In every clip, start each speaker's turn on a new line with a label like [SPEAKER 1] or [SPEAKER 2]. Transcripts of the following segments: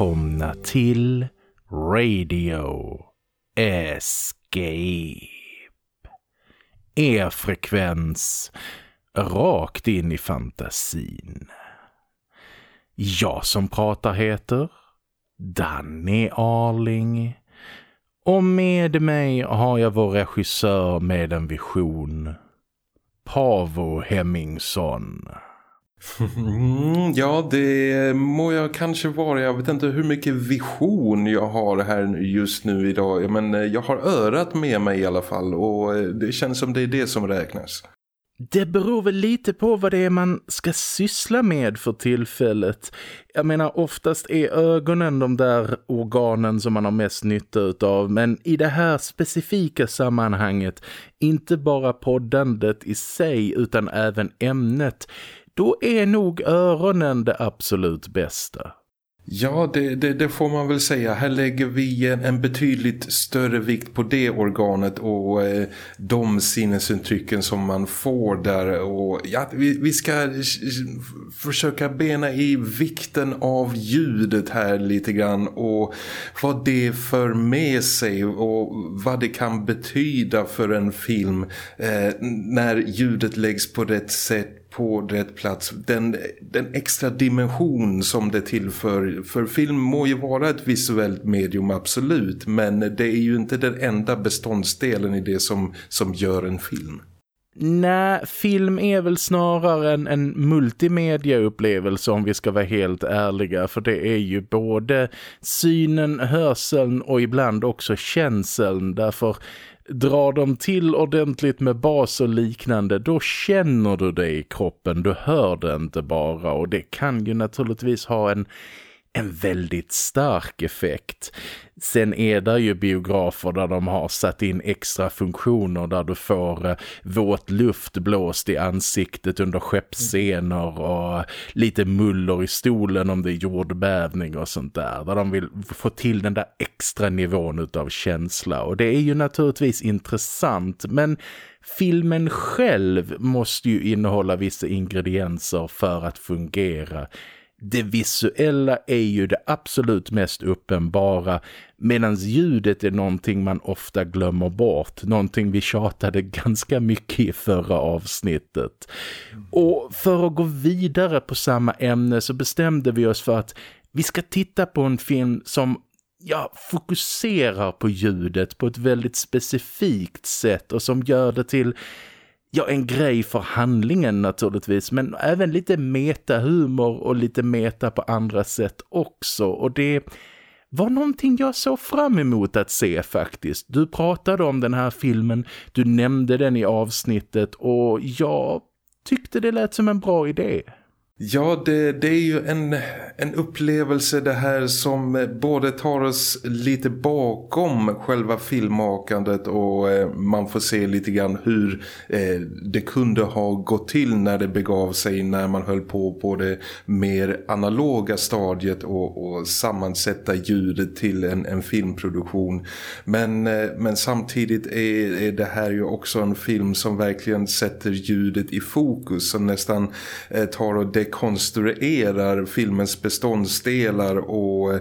[SPEAKER 1] Välkomna till Radio Escape. Er frekvens rakt in i fantasin. Jag som pratar heter Danny Arling. Och med mig har jag vår regissör med en vision. Pavo Hemmingsson.
[SPEAKER 2] Mm, ja, det må jag kanske vara. Jag vet inte hur mycket vision jag har här just nu idag. Men eh, jag har örat med mig i alla fall och eh, det känns som det är det som räknas.
[SPEAKER 1] Det beror väl lite på vad det är man ska syssla med för tillfället. Jag menar, oftast är ögonen de där organen som man har mest nytta av. Men i det här specifika sammanhanget, inte bara poddandet i sig utan även ämnet då är nog öronen det absolut bästa.
[SPEAKER 2] Ja, det, det, det, får man väl säga. Här lägger vi en, en betydligt större vikt på det organet och eh, de sinnesintrycken som man får där. Och, ja, vi, vi ska eh, försöka bena i vikten av ljudet här lite grann och vad det för med sig och vad det kan betyda för en film eh, när ljudet läggs på rätt sätt på rätt plats. Den, den extra dimension som det tillför, för film må ju vara ett visuellt medium absolut, men det är ju inte den enda beståndsdelen i det som, som gör en film.
[SPEAKER 1] Nej, film är väl snarare en, en multimediaupplevelse om vi ska vara helt ärliga. För det är ju både synen, hörseln och ibland också känseln. Därför drar de till ordentligt med bas och liknande då känner du det i kroppen, du hör det inte bara. Och det kan ju naturligtvis ha en en väldigt stark effekt. Sen är det ju biografer där de har satt in extra funktioner där du får eh, våt luft blåst i ansiktet under skeppscener och lite muller i stolen om det är jordbävning och sånt där. Där de vill få till den där extra nivån av känsla och det är ju naturligtvis intressant men filmen själv måste ju innehålla vissa ingredienser för att fungera det visuella är ju det absolut mest uppenbara medan ljudet är någonting man ofta glömmer bort. Någonting vi tjatade ganska mycket i förra avsnittet. Och för att gå vidare på samma ämne så bestämde vi oss för att vi ska titta på en film som ja, fokuserar på ljudet på ett väldigt specifikt sätt och som gör det till ja, en grej för handlingen naturligtvis men även lite metahumor och lite meta på andra sätt också och det var någonting jag såg fram emot att se faktiskt. Du pratade om den här filmen, du nämnde den i avsnittet och jag tyckte det lät som en bra idé.
[SPEAKER 2] Ja, det, det, är ju en, en upplevelse det här som eh, både tar oss lite bakom själva filmmakandet och eh, man får se lite grann hur eh, det kunde ha gått till när det begav sig när man höll på på det mer analoga stadiet och, och sammansätta ljudet till en, en filmproduktion. Men, eh, men samtidigt är, är det här ju också en film som verkligen sätter ljudet i fokus som nästan eh, tar och rekonstruerar filmens beståndsdelar och eh,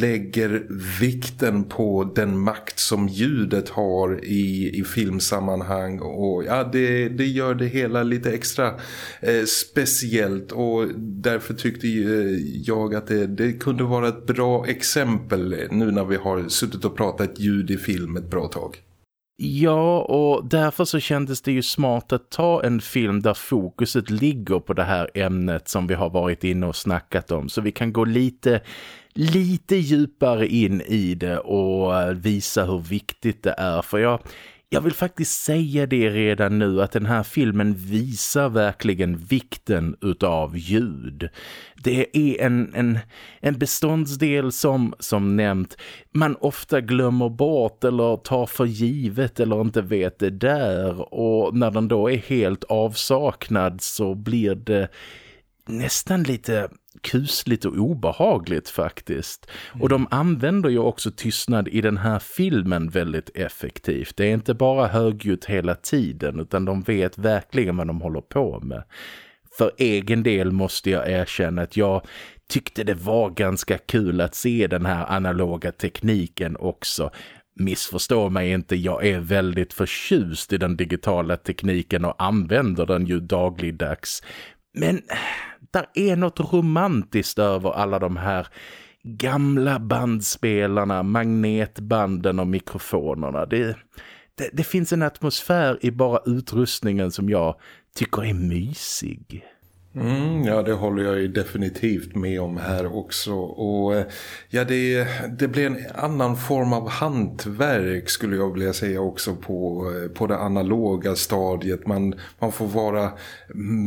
[SPEAKER 2] lägger vikten på den makt som ljudet har i, i filmsammanhang och ja, det, det gör det hela lite extra eh, speciellt och därför tyckte eh, jag att det, det kunde vara ett bra exempel nu när vi har suttit och pratat ljud i film ett bra tag.
[SPEAKER 1] Ja, och därför så kändes det ju smart att ta en film där fokuset ligger på det här ämnet som vi har varit inne och snackat om. Så vi kan gå lite, lite djupare in i det och eh, visa hur viktigt det är. För jag, jag vill faktiskt säga det redan nu att den här filmen visar verkligen vikten utav ljud. Det är en, en, en beståndsdel som, som nämnt, man ofta glömmer bort eller tar för givet eller inte vet det där. Och när den då är helt avsaknad så blir det nästan lite kusligt och obehagligt faktiskt. Mm. Och de använder ju också tystnad i den här filmen väldigt effektivt. Det är inte bara högljutt hela tiden utan de vet verkligen vad de håller på med. för egen del måste jag erkänna att jag tyckte det var ganska kul att se den här analoga tekniken också. Missförstå mig inte, jag är väldigt förtjust i den digitala tekniken och använder den ju dagligdags. Men där är något romantiskt över alla de här gamla bandspelarna, magnetbanden och mikrofonerna. Det, det, det finns en atmosfär i bara utrustningen som jag tycker är mysig.
[SPEAKER 2] Mm, ja, det håller jag ju definitivt med om här också. Och eh, ja, det, det blir en annan form av hantverk skulle jag vilja säga också på, eh, på det analoga stadiet. Man, man får vara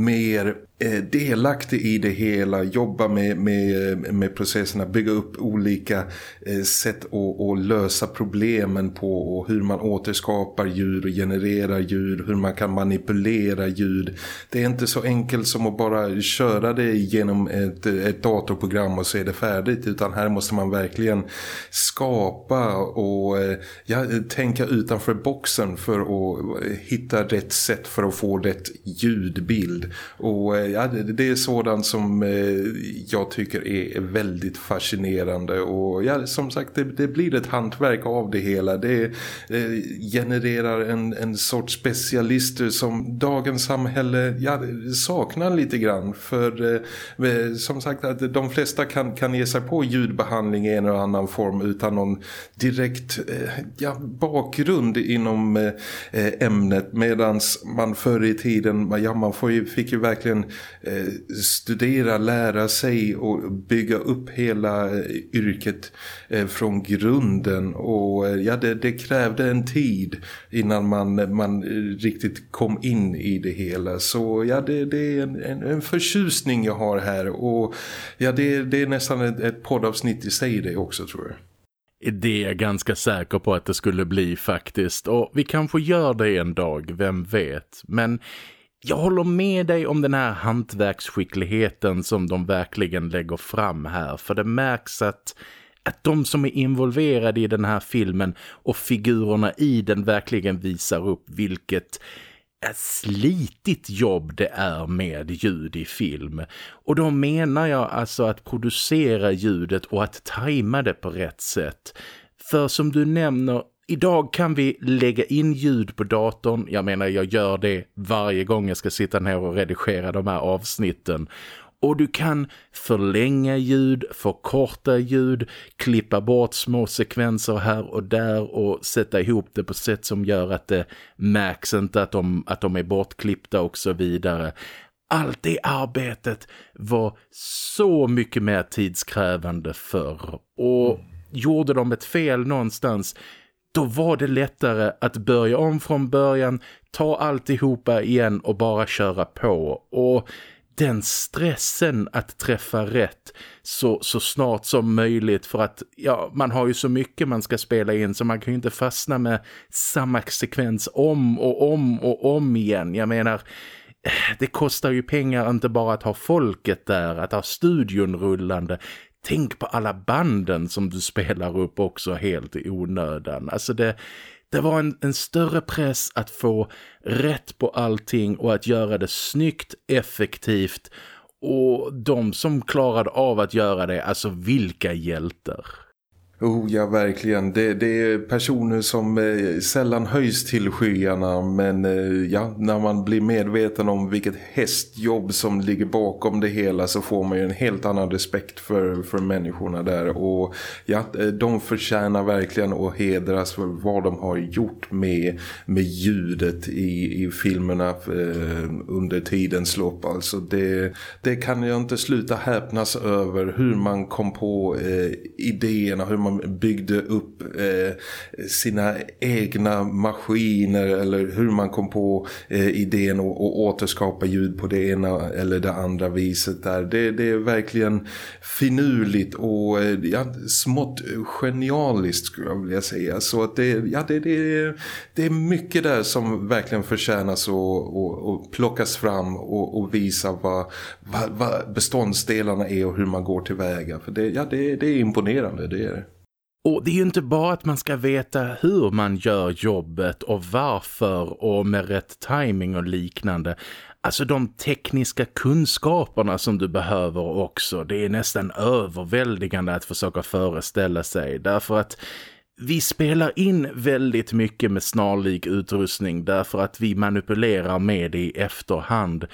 [SPEAKER 2] mer Eh, delaktig i det hela, jobba med, med, med processerna, bygga upp olika eh, sätt att, att lösa problemen på och hur man återskapar djur och genererar djur, hur man kan manipulera ljud. Det är inte så enkelt som att bara köra det genom ett, ett datorprogram och så är det färdigt utan här måste man verkligen skapa och eh, ja, tänka utanför boxen för att hitta rätt sätt för att få rätt ljudbild och ja, det är sådant som eh, jag tycker är väldigt fascinerande. Och ja, som sagt det, det blir ett hantverk av det hela. Det eh, genererar en, en sorts specialister som dagens samhälle ja, saknar lite grann. För eh, eh, som sagt att de flesta kan, kan ge sig på ljudbehandling i en eller annan form utan någon direkt eh, ja, bakgrund inom eh, ämnet. Medan man förr i tiden ja, man får ju, fick ju verkligen Eh, studera, lära sig och bygga upp hela eh, yrket eh, från grunden och ja, det, det, krävde en tid innan man, man riktigt kom in i det hela så ja, det, det är en, en, en förtjusning jag har här och ja, det, det är nästan ett, ett poddavsnitt i sig det också tror jag.
[SPEAKER 1] Det är jag ganska säker på att det skulle bli faktiskt. Och vi kanske gör det en dag, vem vet. Men jag håller med dig om den här hantverksskickligheten som de verkligen lägger fram här. För det märks att, att de som är involverade i den här filmen och figurerna i den verkligen visar upp vilket slitigt jobb det är med ljud i film. Och då menar jag alltså att producera ljudet och att tajma det på rätt sätt. För som du nämner Idag kan vi lägga in ljud på datorn. Jag menar, jag gör det varje gång jag ska sitta ner och redigera de här avsnitten. Och du kan förlänga ljud, förkorta ljud, klippa bort små sekvenser här och där och sätta ihop det på sätt som gör att det märks inte att de, att de är bortklippta och så vidare. Allt det arbetet var så mycket mer tidskrävande förr. Och gjorde de ett fel någonstans då var det lättare att börja om från början, ta alltihopa igen och bara köra på. Och den stressen att träffa rätt så, så snart som möjligt för att ja, man har ju så mycket man ska spela in så man kan ju inte fastna med samma sekvens om och om och om igen. Jag menar, eh, det kostar ju pengar inte bara att ha folket där, att ha studion rullande. Tänk på alla banden som du spelar upp också helt i onödan. Alltså det, det var en, en större press att få rätt på allting och att göra det snyggt, effektivt. Och de som klarade av att göra det, alltså vilka hjältar.
[SPEAKER 2] Oh ja, verkligen. Det, det är personer som eh, sällan höjs till skyarna men eh, ja, när man blir medveten om vilket hästjobb som ligger bakom det hela så får man ju en helt annan respekt för, för människorna där och ja, eh, de förtjänar verkligen att hedras för vad de har gjort med, med ljudet i, i filmerna eh, under tidens lopp. Alltså det, det kan jag inte sluta häpnas över hur man kom på eh, idéerna, hur man man byggde upp eh, sina egna maskiner eller hur man kom på eh, idén att återskapa ljud på det ena eller det andra viset där. Det, det är verkligen finurligt och eh, ja, smått genialiskt skulle jag vilja säga. Så att det, ja, det, det, det är mycket där som verkligen förtjänas och, och, och plockas fram och, och visa vad, vad, vad beståndsdelarna är och hur man går tillväga. För det, ja, det, det är imponerande, det är det.
[SPEAKER 1] Och det är ju inte bara att man ska veta hur man gör jobbet och varför och med rätt timing och liknande. Alltså de tekniska kunskaperna som du behöver också, det är nästan överväldigande att försöka föreställa sig. Därför att vi spelar in väldigt mycket med snarlik utrustning därför att vi manipulerar med det i efterhand.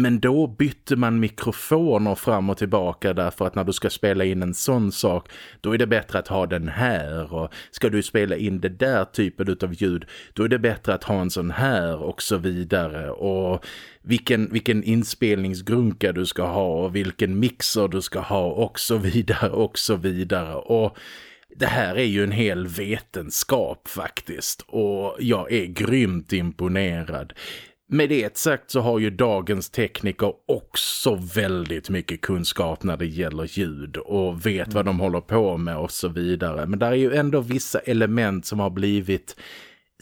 [SPEAKER 1] Men då bytte man mikrofoner fram och tillbaka därför att när du ska spela in en sån sak då är det bättre att ha den här och ska du spela in det där typen av ljud då är det bättre att ha en sån här och så vidare. Och vilken, vilken inspelningsgrunka du ska ha och vilken mixer du ska ha och så vidare och så vidare. Och det här är ju en hel vetenskap faktiskt. Och jag är grymt imponerad. Med det sagt så har ju dagens tekniker också väldigt mycket kunskap när det gäller ljud och vet mm. vad de håller på med och så vidare. Men där är ju ändå vissa element som har blivit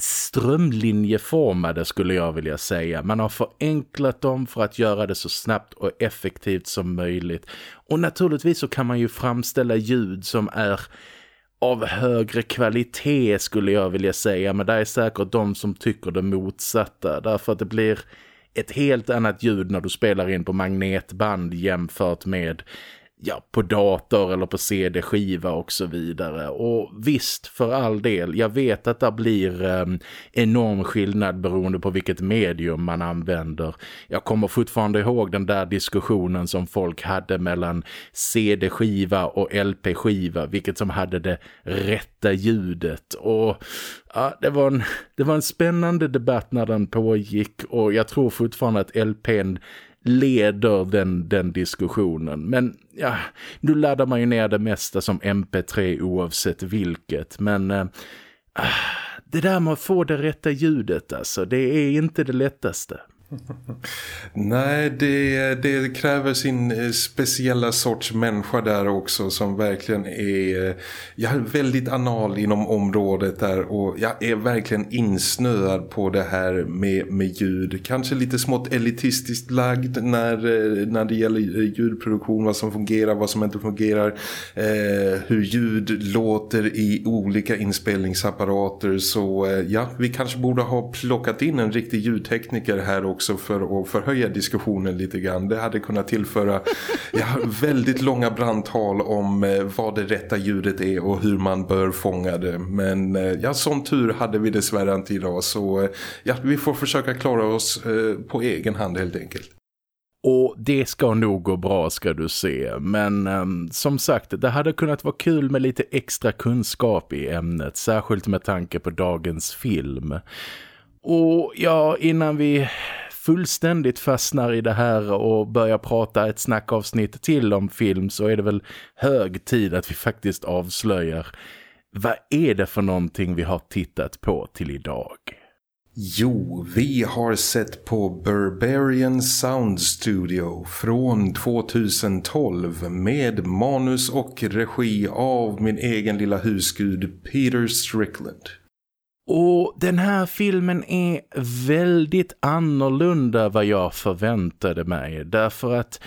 [SPEAKER 1] strömlinjeformade skulle jag vilja säga. Man har förenklat dem för att göra det så snabbt och effektivt som möjligt. Och naturligtvis så kan man ju framställa ljud som är av högre kvalitet skulle jag vilja säga. Men det är säkert de som tycker det motsatta. Därför att det blir ett helt annat ljud när du spelar in på magnetband jämfört med ja, på dator eller på CD-skiva och så vidare. Och visst, för all del, jag vet att det blir eh, enorm skillnad beroende på vilket medium man använder. Jag kommer fortfarande ihåg den där diskussionen som folk hade mellan CD-skiva och LP-skiva, vilket som hade det rätta ljudet. Och ja, det var, en, det var en spännande debatt när den pågick och jag tror fortfarande att LPn leder den, den diskussionen. Men ja, nu laddar man ju ner det mesta som MP3 oavsett vilket. Men äh, det där med att få det rätta ljudet alltså, det är inte det lättaste.
[SPEAKER 2] Nej, det, det kräver sin eh, speciella sorts människa där också som verkligen är eh, jag är väldigt anal inom området där och jag är verkligen insnöad på det här med, med ljud. Kanske lite smått elitistiskt lagd när, eh, när det gäller ljudproduktion, vad som fungerar, vad som inte fungerar, eh, hur ljud låter i olika inspelningsapparater så eh, ja, vi kanske borde ha plockat in en riktig ljudtekniker här också också för att förhöja diskussionen lite grann. Det hade kunnat tillföra ja, väldigt långa brandtal om eh, vad det rätta ljudet är och hur man bör fånga det. Men eh, ja, sån tur hade vi dessvärre inte idag så eh, ja, vi får försöka klara oss på egen hand helt enkelt.
[SPEAKER 1] Och det ska nog gå bra ska du se. Men um, som sagt, det hade kunnat vara kul med lite extra kunskap i ämnet. Särskilt med tanke på dagens film. Och ja, innan vi fullständigt fastnar i det här och börjar prata ett snackavsnitt till om film så är det väl hög tid att vi faktiskt avslöjar vad är det för någonting vi har tittat på till idag?
[SPEAKER 2] Jo, vi har sett på Barbarian Sound Studio från 2012 med manus och regi av min egen lilla husgud Peter Strickland.
[SPEAKER 1] Och den här filmen är väldigt annorlunda vad jag förväntade mig. Därför att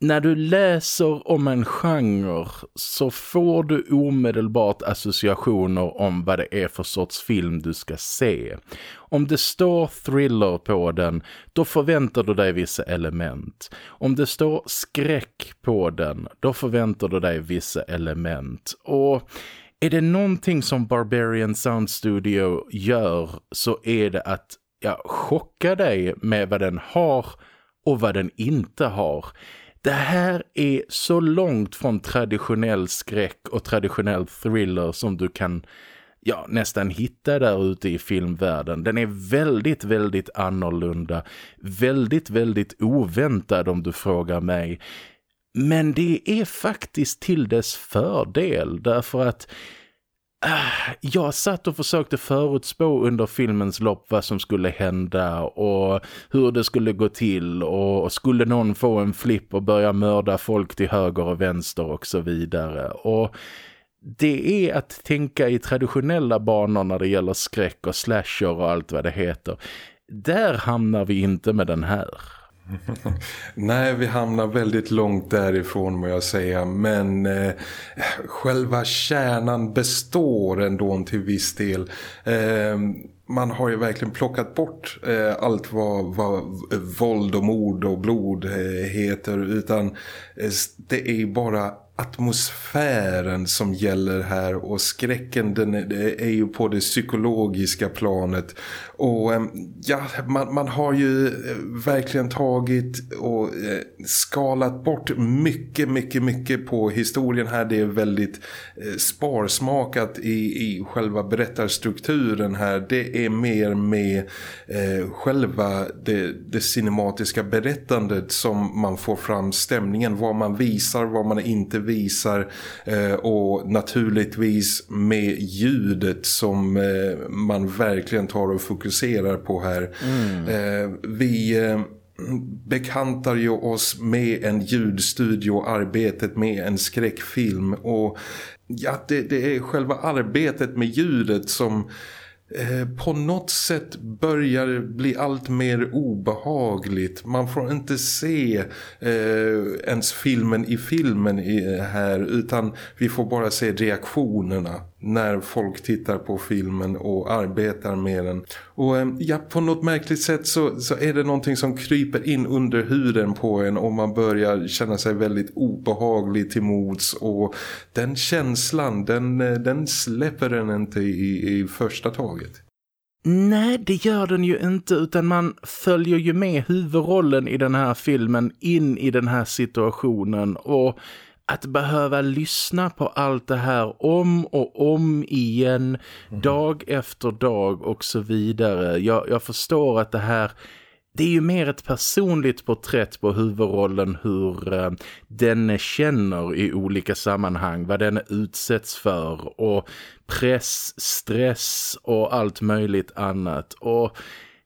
[SPEAKER 1] när du läser om en genre så får du omedelbart associationer om vad det är för sorts film du ska se. Om det står thriller på den, då förväntar du dig vissa element. Om det står skräck på den, då förväntar du dig vissa element. Och är det någonting som Barbarian Sound Studio gör så är det att ja, chocka dig med vad den har och vad den inte har. Det här är så långt från traditionell skräck och traditionell thriller som du kan ja, nästan hitta där ute i filmvärlden. Den är väldigt, väldigt annorlunda. Väldigt, väldigt oväntad om du frågar mig. Men det är faktiskt till dess fördel därför att äh, jag satt och försökte förutspå under filmens lopp vad som skulle hända och hur det skulle gå till och skulle någon få en flipp och börja mörda folk till höger och vänster och så vidare. Och det är att tänka i traditionella banor när det gäller skräck och slasher och allt vad det heter. Där hamnar vi inte med den här.
[SPEAKER 2] Nej, vi hamnar väldigt långt därifrån må jag säga. Men eh, själva kärnan består ändå till viss del. Eh, man har ju verkligen plockat bort eh, allt vad, vad våld och mord och blod eh, heter utan eh, det är ju bara atmosfären som gäller här och skräcken den är, är ju på det psykologiska planet och eh, ja, man, man har ju eh, verkligen tagit och eh, skalat bort mycket, mycket, mycket på historien här. Det är väldigt sparsmakat i, i själva berättarstrukturen här. Det är mer med eh, själva det, det cinematiska berättandet som man får fram stämningen. Vad man visar, vad man inte visar eh, och naturligtvis med ljudet som eh, man verkligen tar och fokuserar fokuserar på här. Mm. Eh, vi eh, bekantar ju oss med en ljudstudio arbetet med en skräckfilm och ja, det, det är själva arbetet med ljudet som Eh, på något sätt börjar bli allt mer obehagligt. Man får inte se eh, ens filmen i filmen i, här utan vi får bara se reaktionerna när folk tittar på filmen och arbetar med den. Och eh, ja, på något märkligt sätt så, så är det någonting som kryper in under huden på en och man börjar känna sig väldigt obehaglig till mods och den känslan, den, eh, den släpper den inte i, i första taget.
[SPEAKER 1] Nej, det gör den ju inte utan man följer ju med huvudrollen i den här filmen in i den här situationen och att behöva lyssna på allt det här om och om igen, mm. dag efter dag och så vidare. Jag, jag förstår att det här det är ju mer ett personligt porträtt på huvudrollen hur eh, den känner i olika sammanhang, vad den utsätts för och press, stress och allt möjligt annat. Och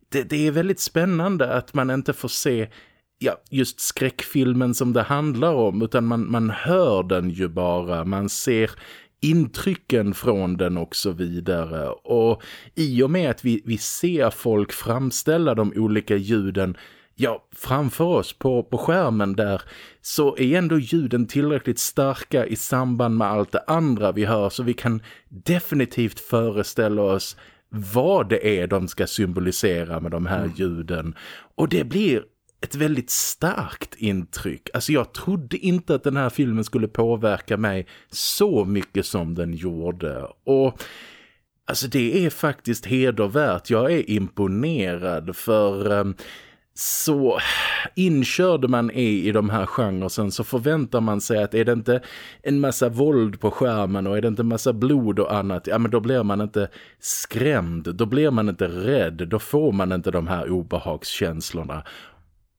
[SPEAKER 1] det, det är väldigt spännande att man inte får se ja, just skräckfilmen som det handlar om utan man, man hör den ju bara, man ser intrycken från den och så vidare. Och i och med att vi, vi ser folk framställa de olika ljuden ja, framför oss på, på skärmen där så är ändå ljuden tillräckligt starka i samband med allt det andra vi hör så vi kan definitivt föreställa oss vad det är de ska symbolisera med de här mm. ljuden. Och det blir ett väldigt starkt intryck. Alltså jag trodde inte att den här filmen skulle påverka mig så mycket som den gjorde. Och alltså det är faktiskt hedervärt. Jag är imponerad för... Um, så inkörd man är i de här genrerna så förväntar man sig att är det inte en massa våld på skärmen och är det inte en massa blod och annat, ja men då blir man inte skrämd, då blir man inte rädd, då får man inte de här obehagskänslorna.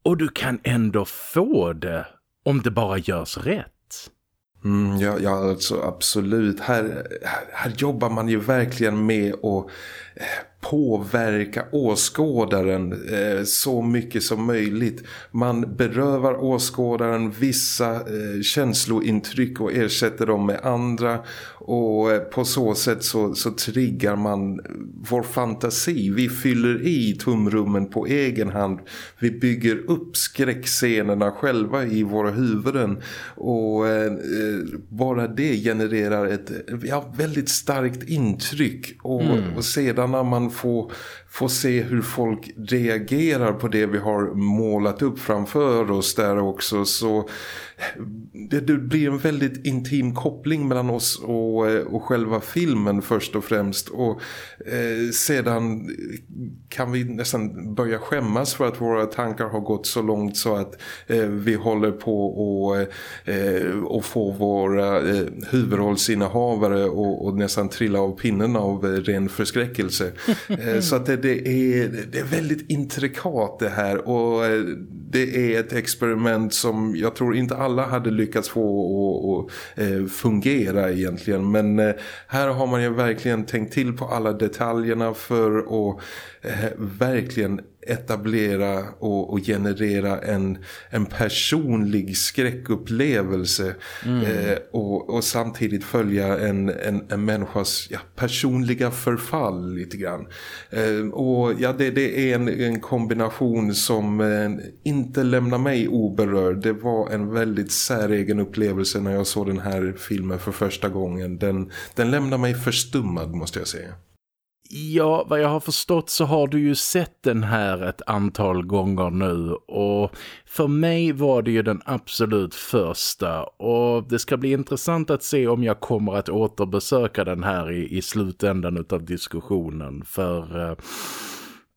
[SPEAKER 1] Och du kan ändå få det om det bara görs rätt.
[SPEAKER 2] Mm, ja, ja, alltså absolut. Här, här jobbar man ju verkligen med att eh, påverka åskådaren eh, så mycket som möjligt. Man berövar åskådaren vissa eh, känslointryck och ersätter dem med andra och eh, på så sätt så, så triggar man vår fantasi. Vi fyller i tumrummen på egen hand. Vi bygger upp skräckscenerna själva i våra huvuden och eh, bara det genererar ett ja, väldigt starkt intryck och, mm. och sedan när man få, få se hur folk reagerar på det vi har målat upp framför oss där också så det, det blir en väldigt intim koppling mellan oss och, eh, och själva filmen först och främst och eh, sedan kan vi nästan börja skämmas för att våra tankar har gått så långt så att eh, vi håller på och, eh, och få våra eh, huvudrollsinnehavare och, och nästan trilla av pinnen av eh, ren förskräckelse. eh, så att det, det, är, det är väldigt intrikat det här och det är ett experiment som jag tror inte alla hade lyckats få att eh, fungera egentligen. Men eh, här har man ju verkligen tänkt till på alla detaljerna för att eh, verkligen etablera och, och, generera en, en personlig skräckupplevelse mm. eh, och, och, samtidigt följa en, en, en människas ja, personliga förfall lite grann. Eh, och ja, det, det är en, en kombination som eh, inte lämnar mig oberörd. Det var en väldigt säregen upplevelse när jag såg den här filmen för första gången. Den, den lämnar mig förstummad måste jag säga.
[SPEAKER 1] Ja, vad jag har förstått så har du ju sett den här ett antal gånger nu. Och för mig var det ju den absolut första. Och det ska bli intressant att se om jag kommer att återbesöka den här i, i slutändan av diskussionen. För... Eh,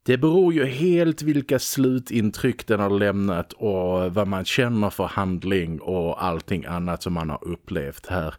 [SPEAKER 1] det beror ju helt vilka slutintryck den har lämnat och vad man känner för handling och allting annat som man har upplevt här.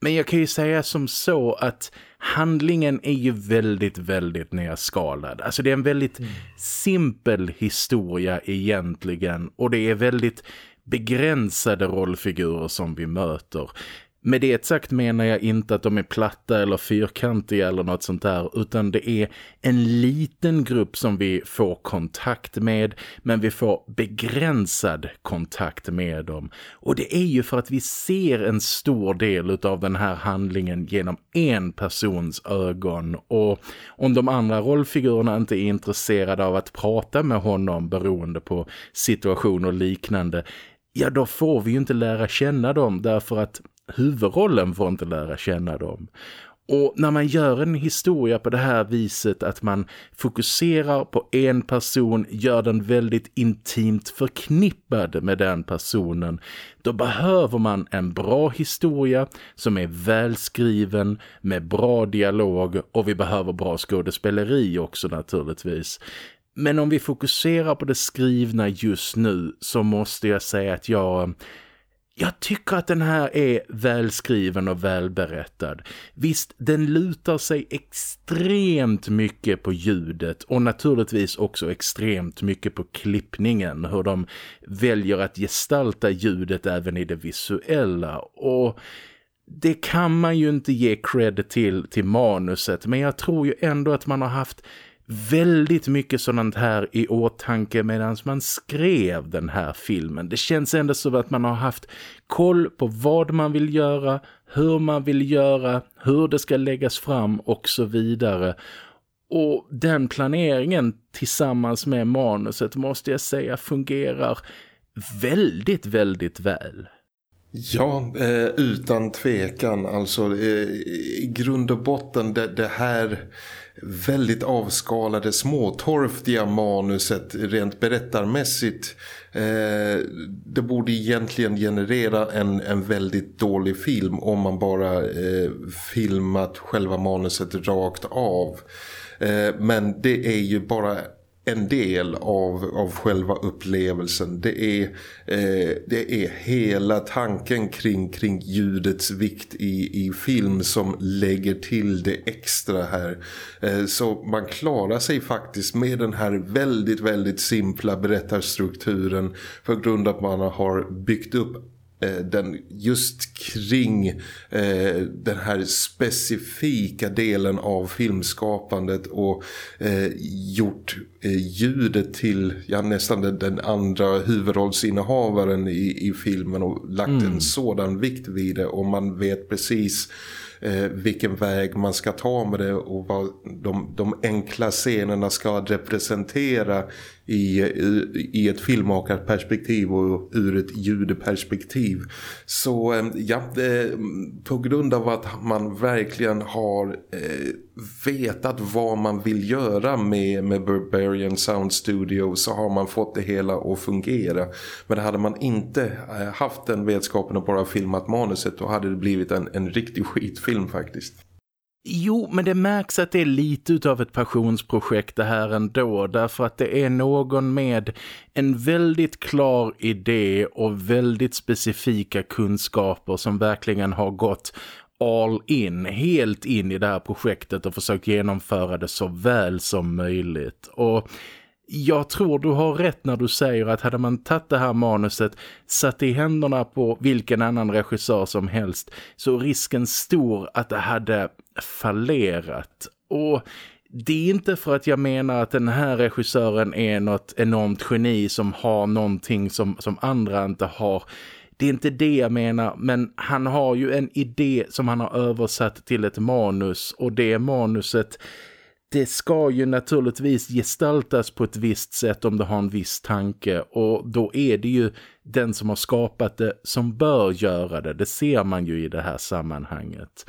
[SPEAKER 1] Men jag kan ju säga som så att handlingen är ju väldigt, väldigt nedskalad. Alltså det är en väldigt mm. simpel historia egentligen och det är väldigt begränsade rollfigurer som vi möter. Med det sagt menar jag inte att de är platta eller fyrkantiga eller något sånt där utan det är en liten grupp som vi får kontakt med men vi får begränsad kontakt med dem. Och det är ju för att vi ser en stor del av den här handlingen genom en persons ögon och om de andra rollfigurerna inte är intresserade av att prata med honom beroende på situation och liknande ja då får vi ju inte lära känna dem därför att huvudrollen får inte lära känna dem. Och när man gör en historia på det här viset att man fokuserar på en person, gör den väldigt intimt förknippad med den personen, då behöver man en bra historia som är välskriven med bra dialog och vi behöver bra skådespeleri också naturligtvis. Men om vi fokuserar på det skrivna just nu så måste jag säga att jag jag tycker att den här är välskriven och välberättad. Visst, den lutar sig extremt mycket på ljudet och naturligtvis också extremt mycket på klippningen. Hur de väljer att gestalta ljudet även i det visuella. Och det kan man ju inte ge cred till till manuset men jag tror ju ändå att man har haft väldigt mycket sådant här i åtanke medan man skrev den här filmen. Det känns ändå som att man har haft koll på vad man vill göra, hur man vill göra, hur det ska läggas fram och så vidare. Och den planeringen tillsammans med manuset måste jag säga fungerar väldigt, väldigt väl.
[SPEAKER 2] Ja, eh, utan tvekan. Alltså eh, i grund och botten det, det här väldigt avskalade småtorftiga manuset rent berättarmässigt eh, det borde egentligen generera en, en väldigt dålig film om man bara eh, filmat själva manuset rakt av eh, men det är ju bara en del av, av själva upplevelsen. Det är, eh, det är hela tanken kring, kring ljudets vikt i, i film som lägger till det extra här. Eh, så man klarar sig faktiskt med den här väldigt, väldigt simpla berättarstrukturen för grund av att man har byggt upp den just kring eh, den här specifika delen av filmskapandet och eh, gjort eh, ljudet till ja, nästan den, den andra huvudrollsinnehavaren i, i filmen och lagt mm. en sådan vikt vid det och man vet precis eh, vilken väg man ska ta med det och vad de, de enkla scenerna ska representera i, i ett filmmakarperspektiv och ur ett ljudperspektiv. Så eh, ja, på grund av att man verkligen har eh, vetat vad man vill göra med, med Barbarian Sound Studio så har man fått det hela att fungera. Men hade man inte eh, haft den vetskapen och bara filmat manuset då hade det blivit en, en riktig skitfilm faktiskt.
[SPEAKER 1] Jo, men det märks att det är lite av ett passionsprojekt det här ändå därför att det är någon med en väldigt klar idé och väldigt specifika kunskaper som verkligen har gått all in, helt in i det här projektet och försökt genomföra det så väl som möjligt. Och jag tror du har rätt när du säger att hade man tagit det här manuset satt i händerna på vilken annan regissör som helst så är risken stor att det hade fallerat. Och det är inte för att jag menar att den här regissören är något enormt geni som har någonting som, som andra inte har. Det är inte det jag menar, men han har ju en idé som han har översatt till ett manus och det manuset det ska ju naturligtvis gestaltas på ett visst sätt om det har en viss tanke och då är det ju den som har skapat det som bör göra det. Det ser man ju i det här sammanhanget.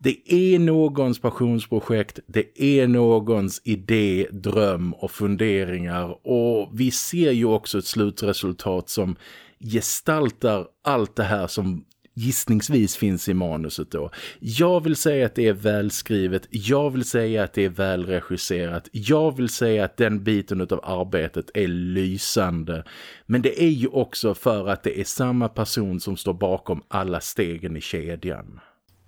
[SPEAKER 1] Det är någons passionsprojekt, det är någons idé, dröm och funderingar och vi ser ju också ett slutresultat som gestaltar allt det här som gissningsvis finns i manuset då. Jag vill säga att det är välskrivet, jag vill säga att det är välregisserat, jag vill säga att den biten av arbetet är lysande. Men det är ju också för att det är samma person som står bakom alla stegen i kedjan.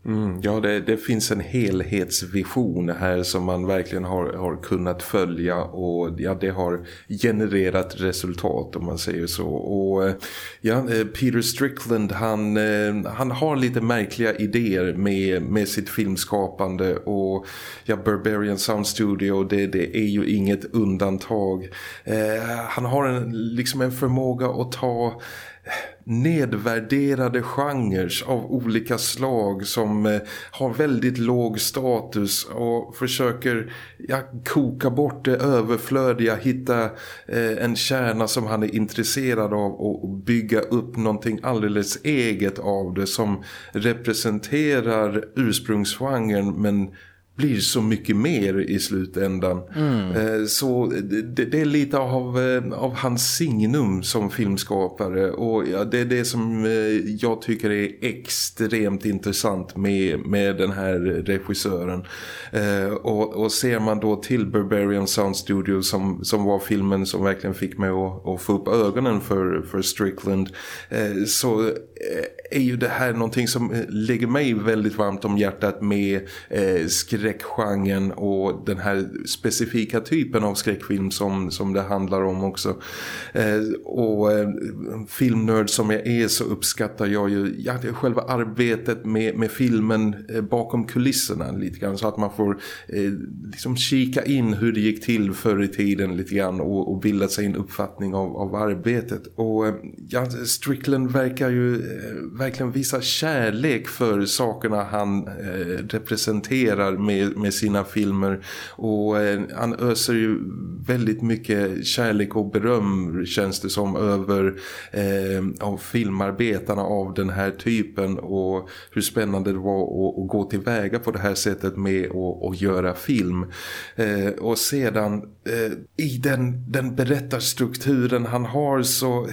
[SPEAKER 2] Mm, ja, det, det, finns en helhetsvision här som man verkligen har, har kunnat följa och ja, det har genererat resultat om man säger så. Och eh, ja, eh, Peter Strickland han, eh, han har lite märkliga idéer med, med sitt filmskapande och ja, Barbarian Sound Studio det, det är ju inget undantag. Eh, han har en, liksom en förmåga att ta nedvärderade genrer av olika slag som eh, har väldigt låg status och försöker ja, koka bort det överflödiga, hitta eh, en kärna som han är intresserad av och bygga upp någonting alldeles eget av det som representerar ursprungsgenren men blir så mycket mer i slutändan. Mm. Eh, så det, det, är lite av, eh, av hans signum som filmskapare och det är det som eh, jag tycker är extremt intressant med, med den här regissören. Och, och ser man då till Barbarian Sound Studio som, som var filmen som verkligen fick mig att, att få upp ögonen för, för Strickland så är ju det här någonting som eh, lägger mig väldigt varmt om hjärtat med eh, skräckgenren och den här specifika typen av skräckfilm som, som det handlar om också. Eh, och eh, filmnörd som jag är så uppskattar jag ju ja, själva arbetet med, med filmen eh, bakom kulisserna lite grann så att man får eh, liksom kika in hur det gick till förr i tiden lite grann och, och bilda sig en uppfattning av, av arbetet. Och eh, ja, Strickland verkar ju eh, verkligen visa kärlek för sakerna han eh, representerar med med, med sina filmer. Och eh, han öser ju väldigt mycket kärlek och beröm känns det som över eh, av filmarbetarna av den här typen. Och hur spännande det var att, att gå tillväga på det här sättet med att, att göra film. Eh, och sedan eh, i den, den berättarstrukturen han har så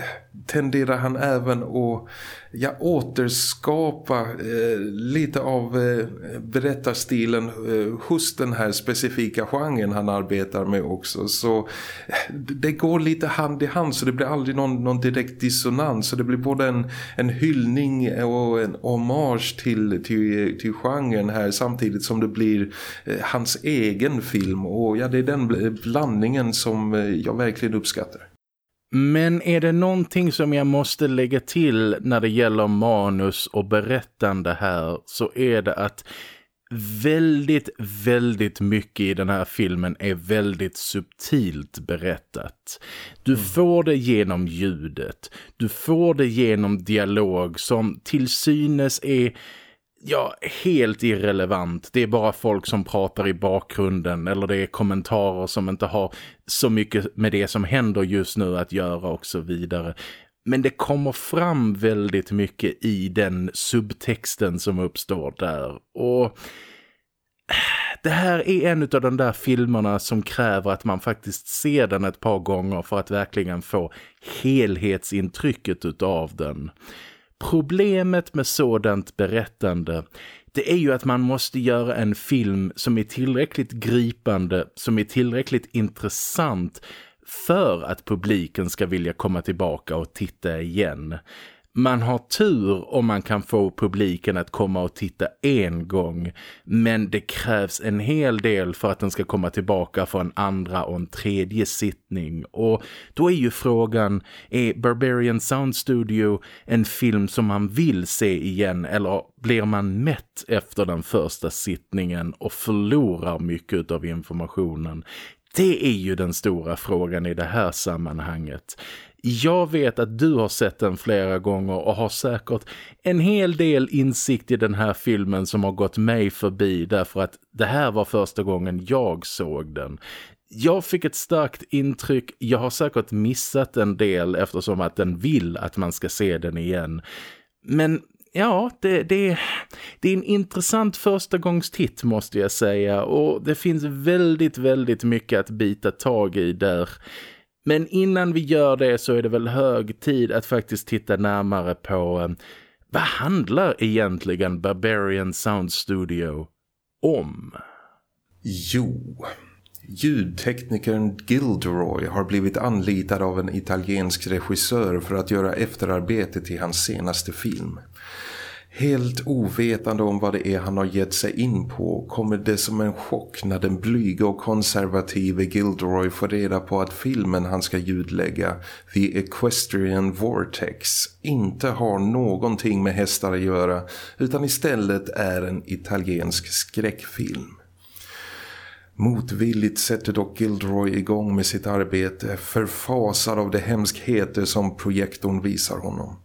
[SPEAKER 2] tenderar han även att ja, återskapa eh, lite av eh, berättarstilen eh, hos den här specifika genren han arbetar med också. Så eh, det går lite hand i hand så det blir aldrig någon, någon direkt dissonans. Så det blir både en, en hyllning och en hommage till, till, till genren här samtidigt som det blir eh, hans egen film. Och ja, det är den blandningen som eh, jag verkligen uppskattar.
[SPEAKER 1] Men är det någonting som jag måste lägga till när det gäller manus och berättande här så är det att väldigt, väldigt mycket i den här filmen är väldigt subtilt berättat. Du mm. får det genom ljudet. Du får det genom dialog som till synes är ja, helt irrelevant. Det är bara folk som pratar i bakgrunden eller det är kommentarer som inte har så mycket med det som händer just nu att göra och så vidare. Men det kommer fram väldigt mycket i den subtexten som uppstår där. Och det här är en av de där filmerna som kräver att man faktiskt ser den ett par gånger för att verkligen få helhetsintrycket utav den. Problemet med sådant berättande det är ju att man måste göra en film som är tillräckligt gripande, som är tillräckligt intressant för att publiken ska vilja komma tillbaka och titta igen. Man har tur om man kan få publiken att komma och titta en gång. Men det krävs en hel del för att den ska komma tillbaka för en andra och en tredje sittning. Och då är ju frågan, är Barbarian Sound Studio en film som man vill se igen eller blir man mätt efter den första sittningen och förlorar mycket av informationen? Det är ju den stora frågan i det här sammanhanget. Jag vet att du har sett den flera gånger och har säkert en hel del insikt i den här filmen som har gått mig förbi därför att det här var första gången jag såg den. Jag fick ett starkt intryck, jag har säkert missat en del eftersom att den vill att man ska se den igen. Men ja, det, det, det är en intressant första gångs titt måste jag säga. Och det finns väldigt, väldigt mycket att bita tag i där. Men innan vi gör det så är det väl hög tid att faktiskt titta närmare på eh, vad handlar egentligen Barbarian Sound Studio om?
[SPEAKER 2] Jo, ljudteknikern Gilderoy har blivit anlitad av en italiensk regissör för att göra efterarbetet till hans senaste film. Helt ovetande om vad det är han har gett sig in på kommer det som en chock när den blyga och konservative Gilderoy får reda på att filmen han ska ljudlägga, The Equestrian Vortex, inte har någonting med hästar att göra utan istället är en italiensk skräckfilm. Motvilligt sätter dock Gilderoy igång med sitt arbete förfasad av de hemskheter som projektorn visar honom.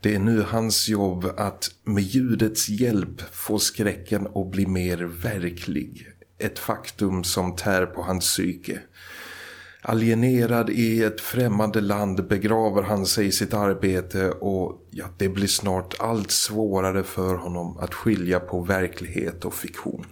[SPEAKER 2] Det är nu hans jobb att med ljudets hjälp få skräcken att bli mer verklig. Ett faktum som tär på hans psyke. Alienerad i ett främmande land begraver han sig i sitt arbete och ja, det blir snart allt svårare för honom att skilja på verklighet och fiktion.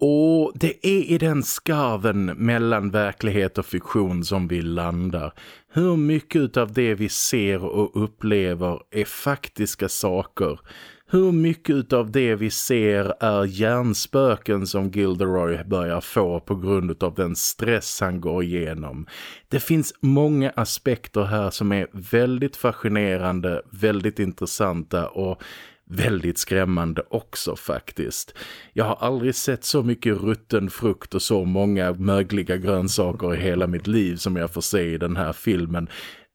[SPEAKER 1] Och det är i den skarven mellan verklighet och fiktion som vi landar. Hur mycket av det vi ser och upplever är faktiska saker. Hur mycket av det vi ser är hjärnspöken som Gilderoy börjar få på grund av den stress han går igenom. Det finns många aspekter här som är väldigt fascinerande, väldigt intressanta och väldigt skrämmande också faktiskt. Jag har aldrig sett så mycket rutten frukt och så många mögliga grönsaker i hela mitt liv som jag får se i den här filmen.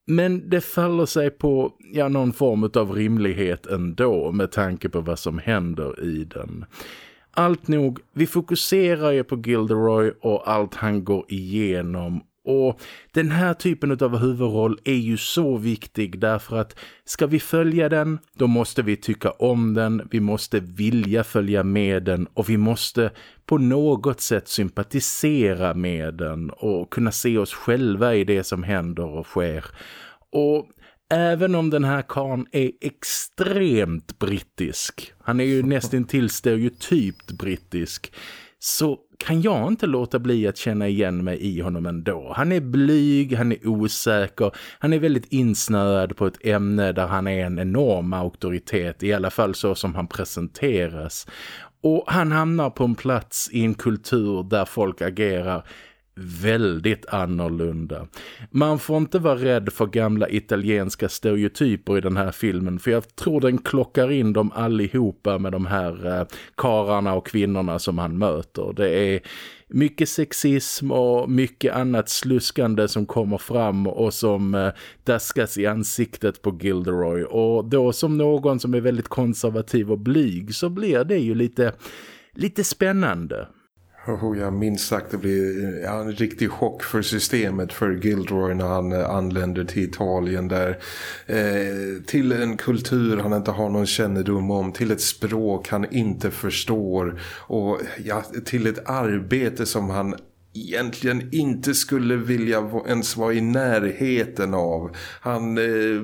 [SPEAKER 1] Men det faller sig på ja, någon form av rimlighet ändå med tanke på vad som händer i den. Allt nog, vi fokuserar ju på Gilderoy och allt han går igenom och den här typen av huvudroll är ju så viktig därför att ska vi följa den, då måste vi tycka om den, vi måste vilja följa med den och vi måste på något sätt sympatisera med den och kunna se oss själva i det som händer och sker. Och även om den här kan är extremt brittisk, han är ju nästan till stereotypt brittisk, så kan jag inte låta bli att känna igen mig i honom ändå. Han är blyg, han är osäker, han är väldigt insnöad på ett ämne där han är en enorm auktoritet, i alla fall så som han presenteras. Och han hamnar på en plats i en kultur där folk agerar väldigt annorlunda. Man får inte vara rädd för gamla italienska stereotyper i den här filmen för jag tror den klockar in dem allihopa med de här eh, kararna och kvinnorna som han möter. Det är mycket sexism och mycket annat sluskande som kommer fram och som eh, daskas i ansiktet på Gilderoy och då som någon som är väldigt konservativ och blyg så blir det ju lite, lite spännande.
[SPEAKER 2] Oh, jag minns sagt det blir eh, ja, en riktig chock för systemet för Gildroy när han eh, anländer till Italien där. Eh, till en kultur han inte har någon kännedom om, till ett språk han inte förstår och ja, till ett arbete som han egentligen inte skulle vilja ens vara i närheten av. Han eh,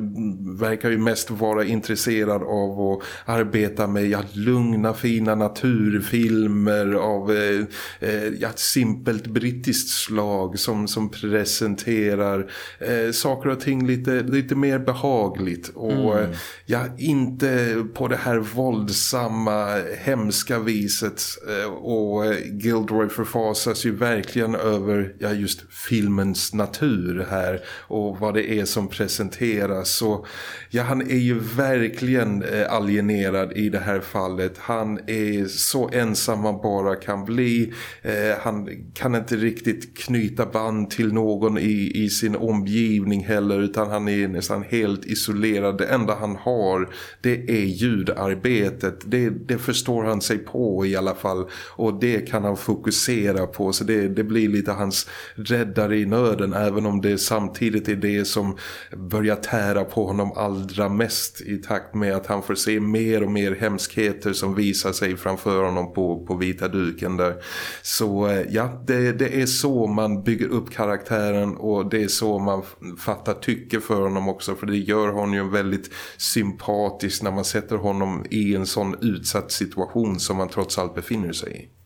[SPEAKER 2] verkar ju mest vara intresserad av att arbeta med ja, lugna fina naturfilmer av eh, eh, ja, simpelt brittiskt slag som, som presenterar eh, saker och ting lite, lite mer behagligt och mm. ja, inte på det här våldsamma hemska viset eh, och eh, Gilderoy förfasas ju verkligen verkligen över ja, just filmens natur här och vad det är som presenteras. Så ja, han är ju verkligen eh, alienerad i det här fallet. Han är så ensam man bara kan bli. Eh, han kan inte riktigt knyta band till någon i, i sin omgivning heller utan han är nästan helt isolerad. Det enda han har det är ljudarbetet. Det, det förstår han sig på i alla fall och det kan han fokusera på så det, det blir lite hans räddare i nöden även om det samtidigt är det som börjar tära på honom allra mest i takt med att han får se mer och mer hemskheter som visar sig framför honom på, på vita duken där. Så eh, ja, det, det är så man bygger upp karaktären och det är så man fattar tycke för honom också för det gör honom ju väldigt sympatisk när man sätter honom i en sån utsatt situation som man trots allt befinner sig i.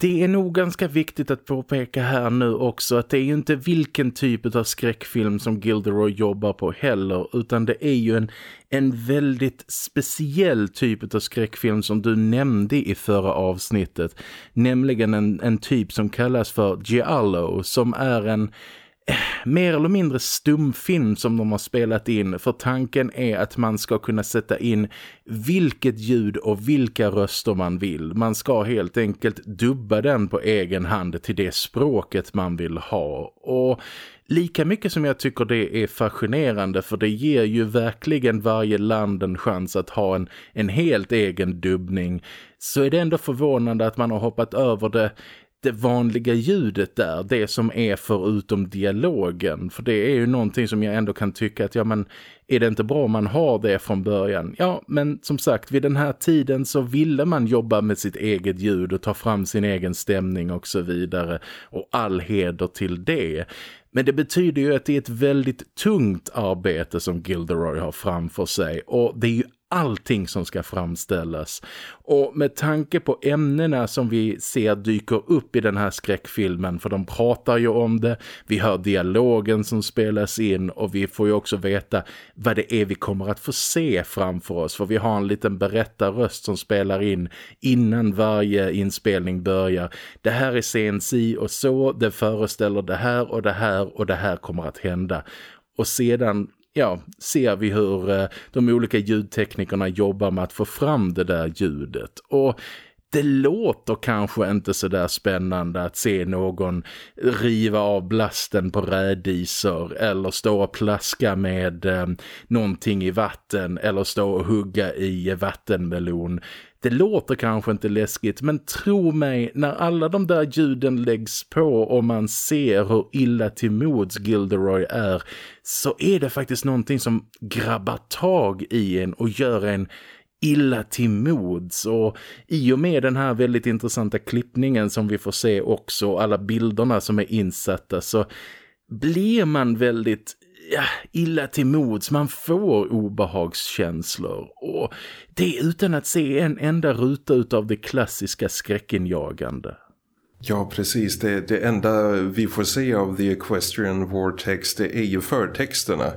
[SPEAKER 1] Det är nog ganska viktigt att påpeka här nu också att det är ju inte vilken typ av skräckfilm som Gilderoy jobbar på heller utan det är ju en, en väldigt speciell typ av skräckfilm som du nämnde i förra avsnittet. Nämligen en, en typ som kallas för Giallo som är en mer eller mindre stumfilm som de har spelat in för tanken är att man ska kunna sätta in vilket ljud och vilka röster man vill. Man ska helt enkelt dubba den på egen hand till det språket man vill ha och Lika mycket som jag tycker det är fascinerande för det ger ju verkligen varje land en chans att ha en, en helt egen dubbning så är det ändå förvånande att man har hoppat över det det vanliga ljudet där, det som är förutom dialogen. För det är ju någonting som jag ändå kan tycka att, ja men är det inte bra om man har det från början? Ja, men som sagt, vid den här tiden så ville man jobba med sitt eget ljud och ta fram sin egen stämning och så vidare. Och all heder till det. Men det betyder ju att det är ett väldigt tungt arbete som Gilderoy har framför sig och det är ju allting som ska framställas. Och med tanke på ämnena som vi ser dyker upp i den här skräckfilmen, för de pratar ju om det, vi hör dialogen som spelas in och vi får ju också veta vad det är vi kommer att få se framför oss. För vi har en liten berättarröst som spelar in innan varje inspelning börjar. Det här är scen si och så, det föreställer det här och det här och det här kommer att hända. Och sedan ja, ser vi hur eh, de olika ljudteknikerna jobbar med att få fram det där ljudet. Och det låter kanske inte så där spännande att se någon riva av blasten på rädisor eller stå och plaska med eh, någonting i vatten eller stå och hugga i vattenmelon. Det låter kanske inte läskigt men tro mig, när alla de där ljuden läggs på och man ser hur illa till mods Gilderoy är så är det faktiskt någonting som grabbar tag i en och gör en illa till mods. Och i och med den här väldigt intressanta klippningen som vi får se också alla bilderna som är insatta så blir man väldigt ja, illa till mods. Man får obehagskänslor och det utan att se en enda ruta utav det klassiska skräckenjagande.
[SPEAKER 2] Ja, precis. Det, det enda vi får se av The Equestrian Vortex det är ju förtexterna.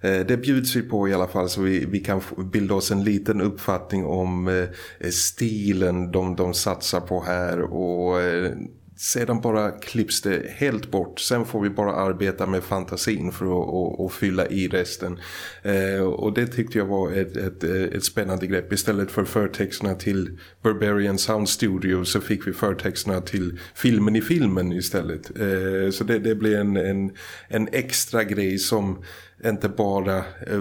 [SPEAKER 2] Eh, det bjuds vi på i alla fall så vi, vi kan bilda oss en liten uppfattning om eh, stilen de, de satsar på här och eh, sedan bara klipps det helt bort. Sen får vi bara arbeta med fantasin för att och, och fylla i resten. Eh, och det tyckte jag var ett, ett, ett spännande grepp. Istället för förtexterna till Barbarian Sound Studio så fick vi förtexterna till filmen i filmen istället. Eh, så det, det blev en, en, en extra grej som inte bara eh,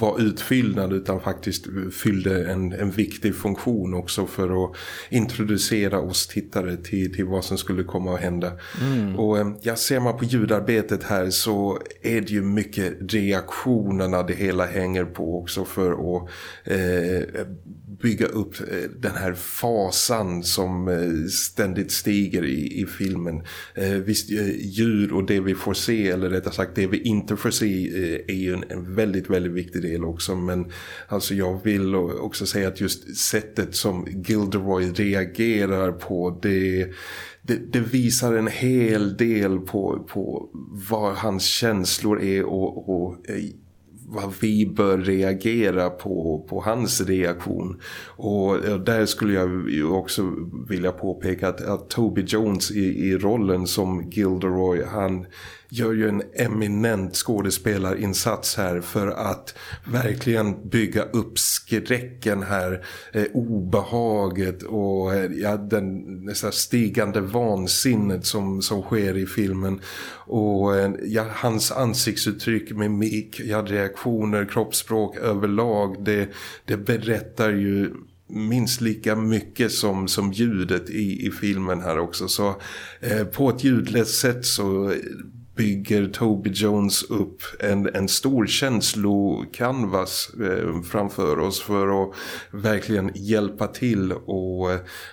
[SPEAKER 2] var utfyllnad utan faktiskt fyllde en, en viktig funktion också för att introducera oss tittare till, till vad som skulle komma att hända. Mm. Och eh, ja, ser man på ljudarbetet här så är det ju mycket reaktionerna det hela hänger på också för att eh, bygga upp eh, den här fasan som eh, ständigt stiger i, i filmen. Eh, visst, djur och det vi får se, eller rättare sagt det vi inte får se är ju en, en väldigt, väldigt viktig del också. Men alltså jag vill också säga att just sättet som Gilderoy reagerar på det... Det, det, visar en hel del på, på vad hans känslor är och, och vad vi bör reagera på, på hans reaktion. Och där skulle jag ju också vilja påpeka att, att Toby Jones i, i rollen som Gilderoy, han gör ju en eminent skådespelarinsats här för att verkligen bygga upp skräcken här, eh, obehaget och eh, ja, den nästan stigande vansinnet som, som sker i filmen och eh, ja, hans ansiktsuttryck, mimik, ja, reaktioner, kroppsspråk överlag, det, det berättar ju minst lika mycket som, som ljudet i, i filmen här också. Så eh, på ett ljudlöst sätt så bygger Toby Jones upp en, en stor känslokanvas eh, framför oss för att verkligen hjälpa till och,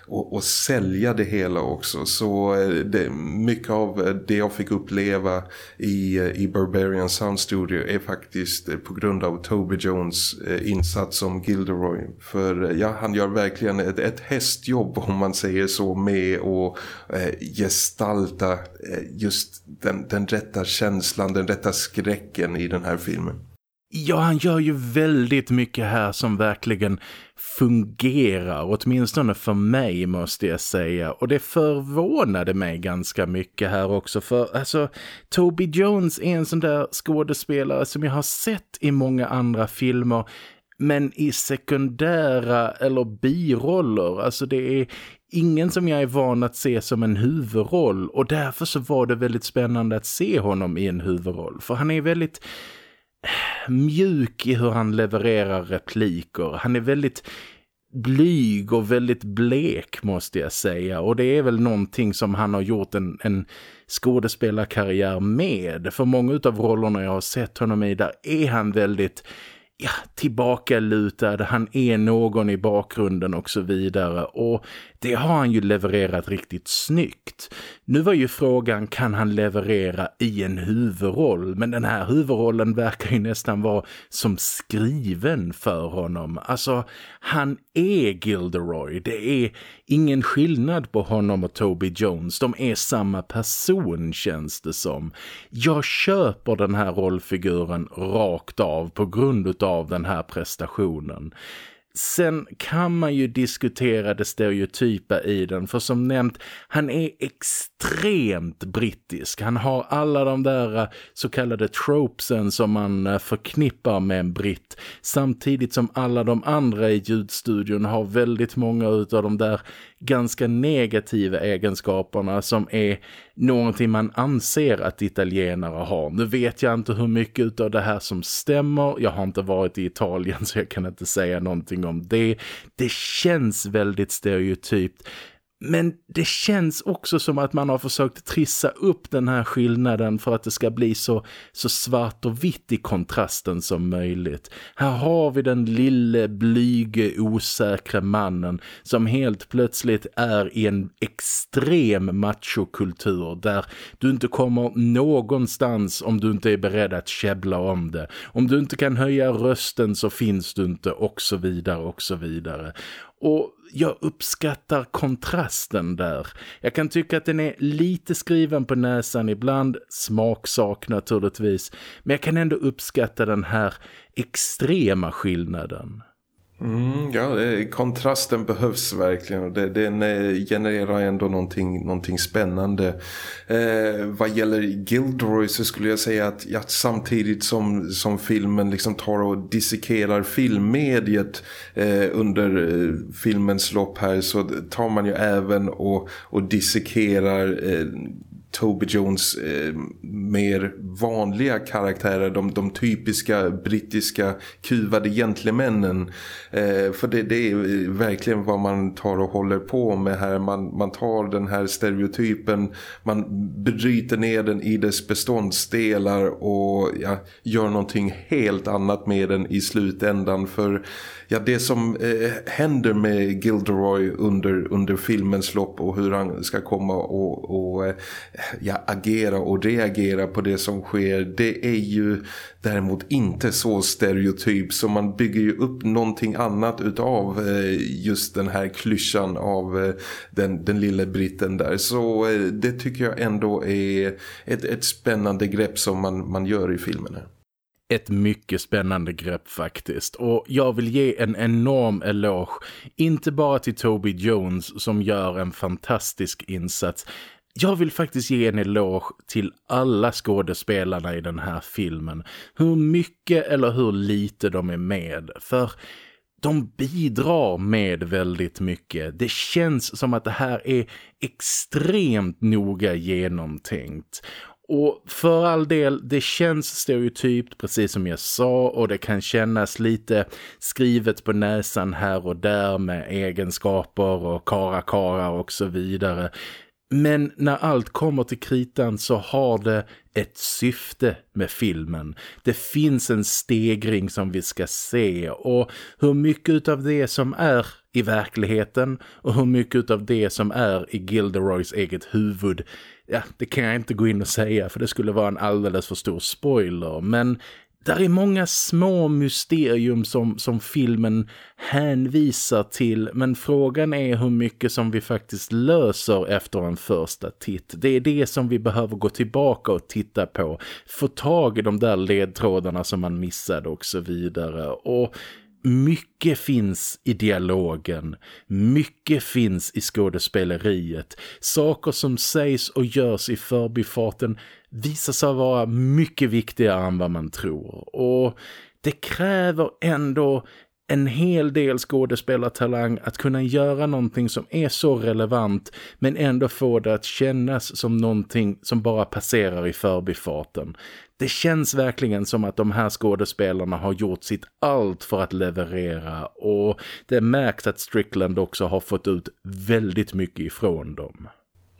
[SPEAKER 2] och, och sälja det hela också. Så eh, det, mycket av det jag fick uppleva i, eh, i Barbarian Sound Studio är faktiskt eh, på grund av Toby Jones eh, insats som Gilderoy. För ja, han gör verkligen ett, ett hästjobb om man säger så med att eh, gestalta eh, just den, den rätta känslan, den rätta skräcken i den här filmen.
[SPEAKER 1] Ja, han gör ju väldigt mycket här som verkligen fungerar, åtminstone för mig måste jag säga. Och det förvånade mig ganska mycket här också för alltså Toby Jones är en sån där skådespelare som jag har sett i många andra filmer men i sekundära eller biroller. Alltså det är ingen som jag är van att se som en huvudroll och därför så var det väldigt spännande att se honom i en huvudroll. För han är väldigt eh, mjuk i hur han levererar repliker. Han är väldigt blyg och väldigt blek måste jag säga. Och det är väl någonting som han har gjort en, en skådespelarkarriär med. För många av rollerna jag har sett honom i där är han väldigt ja, tillbakalutad, han är någon i bakgrunden och så vidare och det har han ju levererat riktigt snyggt. Nu var ju frågan, kan han leverera i en huvudroll? Men den här huvudrollen verkar ju nästan vara som skriven för honom. Alltså, han är Gilderoy. Det är ingen skillnad på honom och Toby Jones. De är samma person känns det som. Jag köper den här rollfiguren rakt av på grund av den här prestationen. Sen kan man ju diskutera det stereotypa i den för som nämnt, han är extremt extremt brittisk. Han har alla de där eh, så kallade tropesen som man eh, förknippar med en britt. Samtidigt som alla de andra i ljudstudion har väldigt många av de där ganska negativa egenskaperna som är någonting man anser att italienare har. Nu vet jag inte hur mycket av det här som stämmer. Jag har inte varit i Italien så jag kan inte säga någonting om det. Det känns väldigt stereotypt. Men det känns också som att man har försökt trissa upp den här skillnaden för att det ska bli så, så svart och vitt i kontrasten som möjligt. Här har vi den lille, blyge, osäkra mannen som helt plötsligt är i en extrem machokultur där du inte kommer någonstans om du inte är beredd att käbbla om det. Om du inte kan höja rösten så finns du inte och så vidare och så vidare. Och jag uppskattar kontrasten där. Jag kan tycka att den är lite skriven på näsan ibland, smaksak naturligtvis. Men jag kan ändå uppskatta den här extrema skillnaden.
[SPEAKER 2] Mm, ja, kontrasten behövs verkligen. och den genererar ändå någonting, någonting spännande. Eh, vad gäller Gilderoy så skulle jag säga att ja, samtidigt som, som filmen liksom tar och dissekerar filmmediet eh, under eh, filmens lopp här så tar man ju även och, och dissekerar eh, Toby Jones eh, mer vanliga karaktärer, de, de typiska brittiska kuvade gentlemännen. Eh, för det, det, är verkligen vad man tar och håller på med här. Man, man tar den här stereotypen, man bryter ner den i dess beståndsdelar och ja, gör någonting helt annat med den i slutändan. För ja, det som eh, händer med Gilderoy under, under filmens lopp och hur han ska komma och, och eh, ja, agera och reagera på det som sker det är ju däremot inte så stereotyp. Så man bygger ju upp någonting annat utav eh, just den här klyschan av eh, den, den lilla britten där. Så eh, det tycker jag ändå är ett, ett spännande grepp som man, man gör i filmen här
[SPEAKER 1] ett mycket spännande grepp faktiskt. Och jag vill ge en enorm eloge, inte bara till Toby Jones som gör en fantastisk insats. Jag vill faktiskt ge en eloge till alla skådespelarna i den här filmen. Hur mycket eller hur lite de är med. För de bidrar med väldigt mycket. Det känns som att det här är extremt noga genomtänkt. Och för all del, det känns stereotypt precis som jag sa och det kan kännas lite skrivet på näsan här och där med egenskaper och karakara och så vidare. Men när allt kommer till kritan så har det ett syfte med filmen. Det finns en stegring som vi ska se och hur mycket av det som är i verkligheten och hur mycket av det som är i Gilderoys eget huvud ja, det kan jag inte gå in och säga för det skulle vara en alldeles för stor spoiler. Men där är många små mysterium som, som filmen hänvisar till men frågan är hur mycket som vi faktiskt löser efter en första titt. Det är det som vi behöver gå tillbaka och titta på. Få tag i de där ledtrådarna som man missade och så vidare. Och mycket finns i dialogen, mycket finns i skådespeleriet. Saker som sägs och görs i förbifarten visar sig vara mycket viktigare än vad man tror. Och det kräver ändå en hel del skådespelartalang att kunna göra någonting som är så relevant men ändå få det att kännas som någonting som bara passerar i förbifarten. Det känns verkligen som att de här skådespelarna har gjort sitt allt för att leverera och det märks att Strickland också har fått ut väldigt mycket ifrån dem.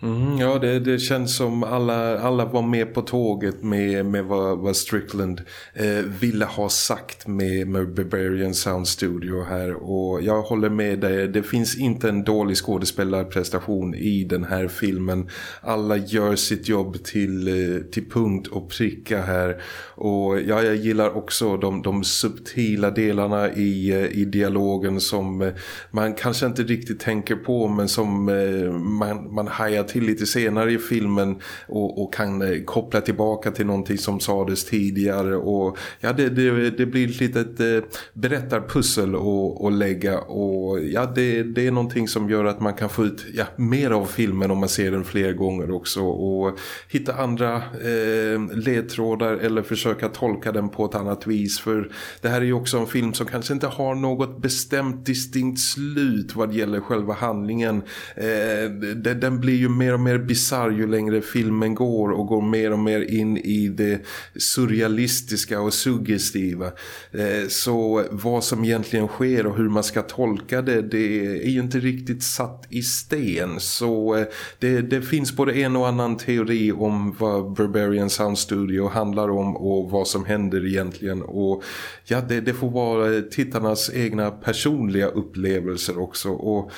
[SPEAKER 2] Mm, ja, det, det känns som alla, alla var med på tåget med, med vad, vad Strickland eh, ville ha sagt med, med Barbarian Sound Studio här. Och jag håller med dig, det finns inte en dålig skådespelarprestation i den här filmen. Alla gör sitt jobb till, eh, till punkt och pricka här. Och ja, jag gillar också de, de subtila delarna i, eh, i dialogen som eh, man kanske inte riktigt tänker på men som man, man hajar till lite senare i filmen och, och kan eh, koppla tillbaka till någonting som sades tidigare. Och ja det, det, det blir ett litet eh, berättarpussel att lägga. Och ja det, det är någonting som gör att man kan få ut ja, mer av filmen om man ser den fler gånger också. Och hitta andra eh, ledtrådar eller försöka tolka den på ett annat vis. För det här är ju också en film som kanske inte har något bestämt distinkt slut vad gäller själva handlingen. Eh, den blir ju mer och mer bizarr ju längre filmen går och går mer och mer in i det surrealistiska och suggestiva. Eh, så vad som egentligen sker och hur man ska tolka det, det är ju inte riktigt satt i sten. Så eh, det, det finns både en och annan teori om vad Barbarian Sound Studio handlar om och vad som händer egentligen. Och ja, det, det får vara tittarnas egna personliga upplevelser också. Och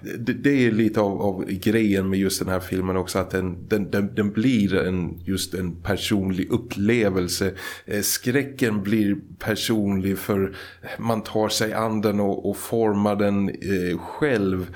[SPEAKER 2] det, det, är lite av, av grejen med just den här filmen också att den, den, den, den blir en, just en personlig upplevelse. Eh, skräcken blir personlig för man tar sig an den och, och formar den eh, själv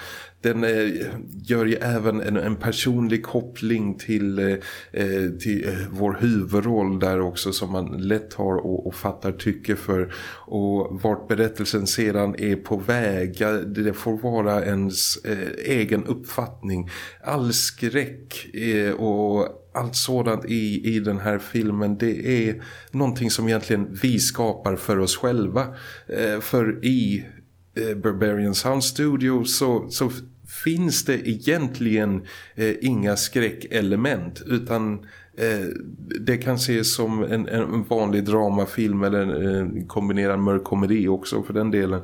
[SPEAKER 2] den eh, gör ju även en, en personlig koppling till, eh, eh, till eh, vår huvudroll där också som man lätt har och, och fattar tycke för. Och vart berättelsen sedan är på väg det får vara ens eh, egen uppfattning. All skräck eh, och allt sådant i, i den här filmen det är någonting som egentligen vi skapar för oss själva. Eh, för i eh, Barbarian Sound Studio så, så finns det egentligen eh, inga skräckelement utan eh, det kan ses som en, en vanlig dramafilm eller en, en kombinerad mörk komedi också för den delen.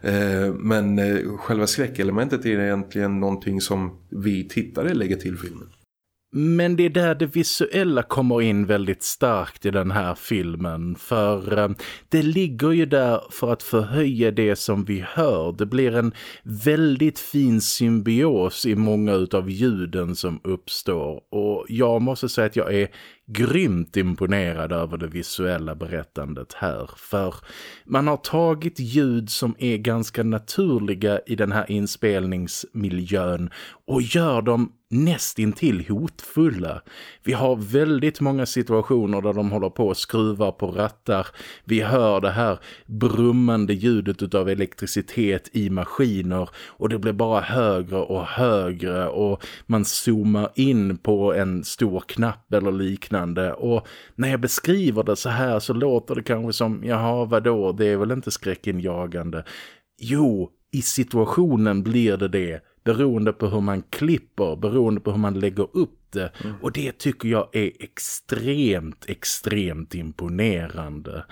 [SPEAKER 2] Eh, men eh, själva skräckelementet är egentligen någonting som vi tittare lägger till filmen.
[SPEAKER 1] Men det är där det visuella kommer in väldigt starkt i den här filmen. För eh, det ligger ju där för att förhöja det som vi hör. Det blir en väldigt fin symbios i många av ljuden som uppstår. Och jag måste säga att jag är grymt imponerad över det visuella berättandet här. För man har tagit ljud som är ganska naturliga i den här inspelningsmiljön och gör dem nästintill hotfulla. Vi har väldigt många situationer där de håller på att skruva på rattar. Vi hör det här brummande ljudet av elektricitet i maskiner och det blir bara högre och högre och man zoomar in på en stor knapp eller liknande och när jag beskriver det så här så låter det kanske som, jaha vadå, det är väl inte skräckinjagande. Jo, i situationen blir det det beroende på hur man klipper, beroende på hur man lägger upp det. Mm. Och det tycker jag är extremt, extremt imponerande.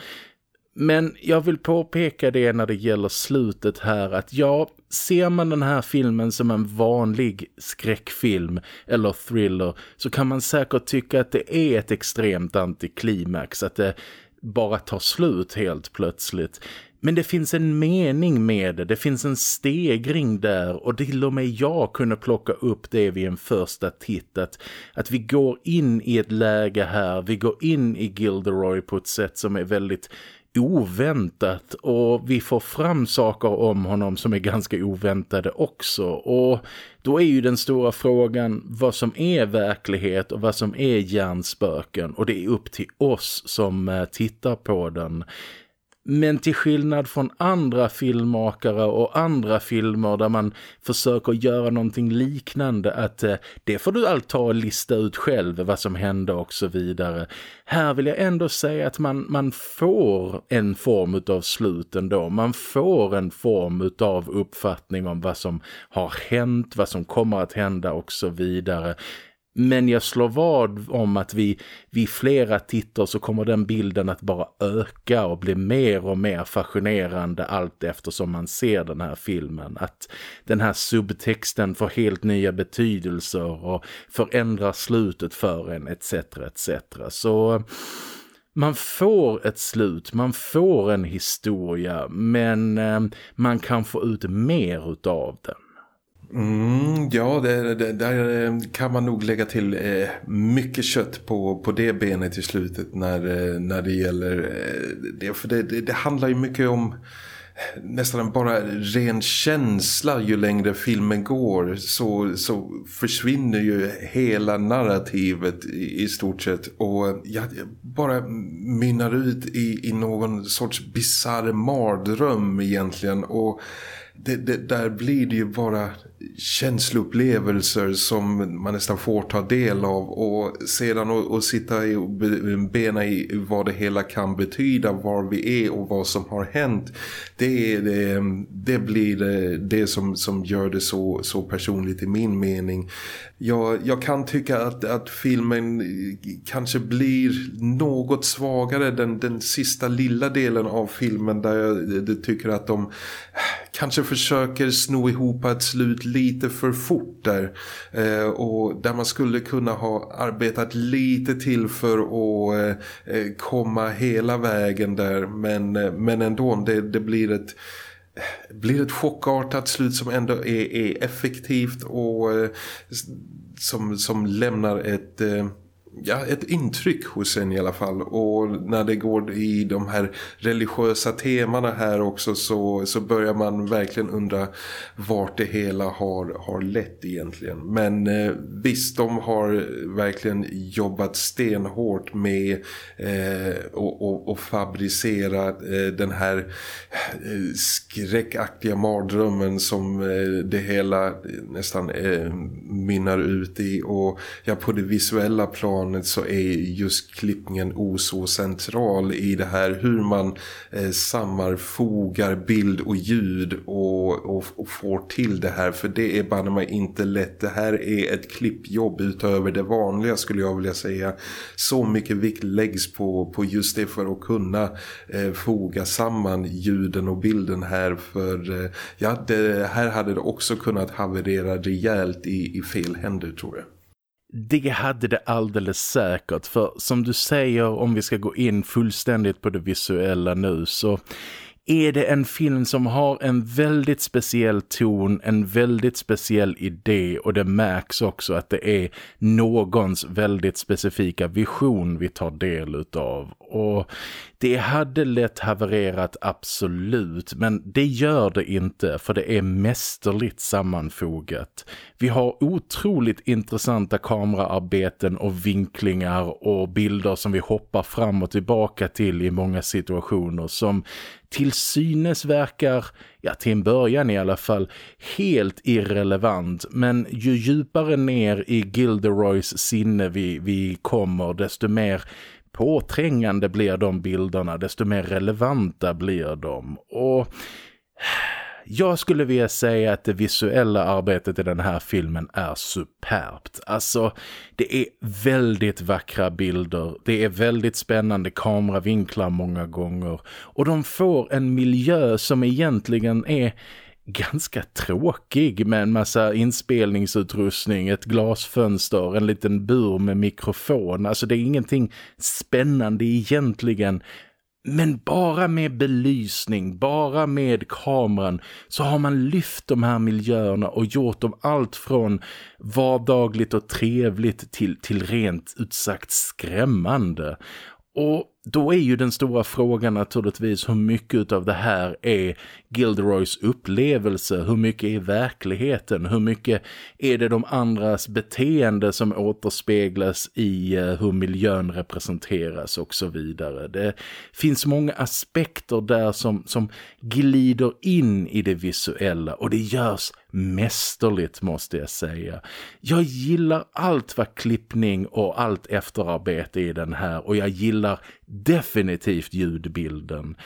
[SPEAKER 1] Men jag vill påpeka det när det gäller slutet här att ja, ser man den här filmen som en vanlig skräckfilm eller thriller så kan man säkert tycka att det är ett extremt antiklimax, att det bara tar slut helt plötsligt. Men det finns en mening med det, det finns en stegring där och till och med jag kunde plocka upp det vid en första titt att, att vi går in i ett läge här, vi går in i Gilderoy på ett sätt som är väldigt oväntat. Och vi får fram saker om honom som är ganska oväntade också. Och då är ju den stora frågan vad som är verklighet och vad som är hjärnspöken. Och det är upp till oss som eh, tittar på den. Men till skillnad från andra filmmakare och andra filmer där man försöker göra någonting liknande att eh, det får du allt ta och lista ut själv vad som hände och så vidare. Här vill jag ändå säga att man, man får en form av slut ändå. Man får en form av uppfattning om vad som har hänt, vad som kommer att hända och så vidare. Men jag slår vad om att vi, vid flera tittar så kommer den bilden att bara öka och bli mer och mer fascinerande allt eftersom man ser den här filmen. Att den här subtexten får helt nya betydelser och förändrar slutet för en etc. etc. Så man får ett slut, man får en historia men eh, man kan få ut mer utav den.
[SPEAKER 2] Mm, ja, det, det, där eh, kan man nog lägga till eh, mycket kött på, på det benet i slutet när, eh, när det gäller eh, det. För det, det, det, handlar ju mycket om eh, nästan bara ren känsla ju längre filmen går så, så försvinner ju hela narrativet i, i stort sett och jag bara mynnar ut i, i någon sorts bizarr mardröm egentligen och det, det, där blir det ju bara känsloupplevelser som man nästan får ta del av. Och sedan att sitta i och bena i vad det hela kan betyda, var vi är och vad som har hänt. Det, det, det blir det, det som, som gör det så, så personligt i min mening. Jag, jag kan tycka att, att filmen kanske blir något svagare den, den sista lilla delen av filmen där jag eh, tycker att de eh, kanske försöker sno ihop ett slut lite för fort där. Eh, och där man skulle kunna ha arbetat lite till för att eh, eh, komma hela vägen där. Men, eh, men ändå det, det blir ett blir ett chockartat slut som ändå är, är effektivt och eh, som, som lämnar ett... Eh, Ja, ett intryck hos en i alla fall. Och när det går i de här religiösa temana här också så, så börjar man verkligen undra vart det hela har, har lett egentligen. Men eh, visst de har verkligen jobbat stenhårt med eh, och, och, och fabricera eh, den här eh, skräckaktiga mardrömmen som eh, det hela eh, nästan eh, mynnar ut i. Och ja, på det visuella planet planet så är just klippningen oså central i det här hur man eh, sammanfogar bild och ljud och, och, och, får till det här för det är bara mig inte lätt. Det här är ett klippjobb utöver det vanliga skulle jag vilja säga. Så mycket vikt läggs på, på just det för att kunna eh, foga samman ljuden och bilden här för eh, ja, det, här hade det också kunnat haverera rejält i, i fel händer tror jag.
[SPEAKER 1] Det hade det alldeles säkert för som du säger om vi ska gå in fullständigt på det visuella nu så är det en film som har en väldigt speciell ton, en väldigt speciell idé och det märks också att det är någons väldigt specifika vision vi tar del utav. Och det hade lätt havererat absolut, men det gör det inte för det är mästerligt sammanfogat. Vi har otroligt intressanta kameraarbeten och vinklingar och bilder som vi hoppar fram och tillbaka till i många situationer som till synes verkar, ja till en början i alla fall, helt irrelevant. Men ju djupare ner i Gilderoys sinne vi, vi kommer, desto mer påträngande blir de bilderna, desto mer relevanta blir de. Och Jag skulle vilja säga att det visuella arbetet i den här filmen är superbt. Alltså, det är väldigt vackra bilder. Det är väldigt spännande kameravinklar många gånger. Och de får en miljö som egentligen är ganska tråkig med en massa inspelningsutrustning, ett glasfönster, en liten bur med mikrofon. Alltså det är ingenting spännande egentligen. Men bara med belysning, bara med kameran så har man lyft de här miljöerna och gjort dem allt från vardagligt och trevligt till, till rent utsagt skrämmande. Och då är ju den stora frågan naturligtvis hur mycket av det här är Gilderoys upplevelse, hur mycket är verkligheten, hur mycket är det de andras beteende som återspeglas i eh, hur miljön representeras och så vidare. Det finns många aspekter där som, som glider in i det visuella och det görs mästerligt måste jag säga. Jag gillar allt vad klippning och allt efterarbete i den här och jag gillar definitivt ljudbilden.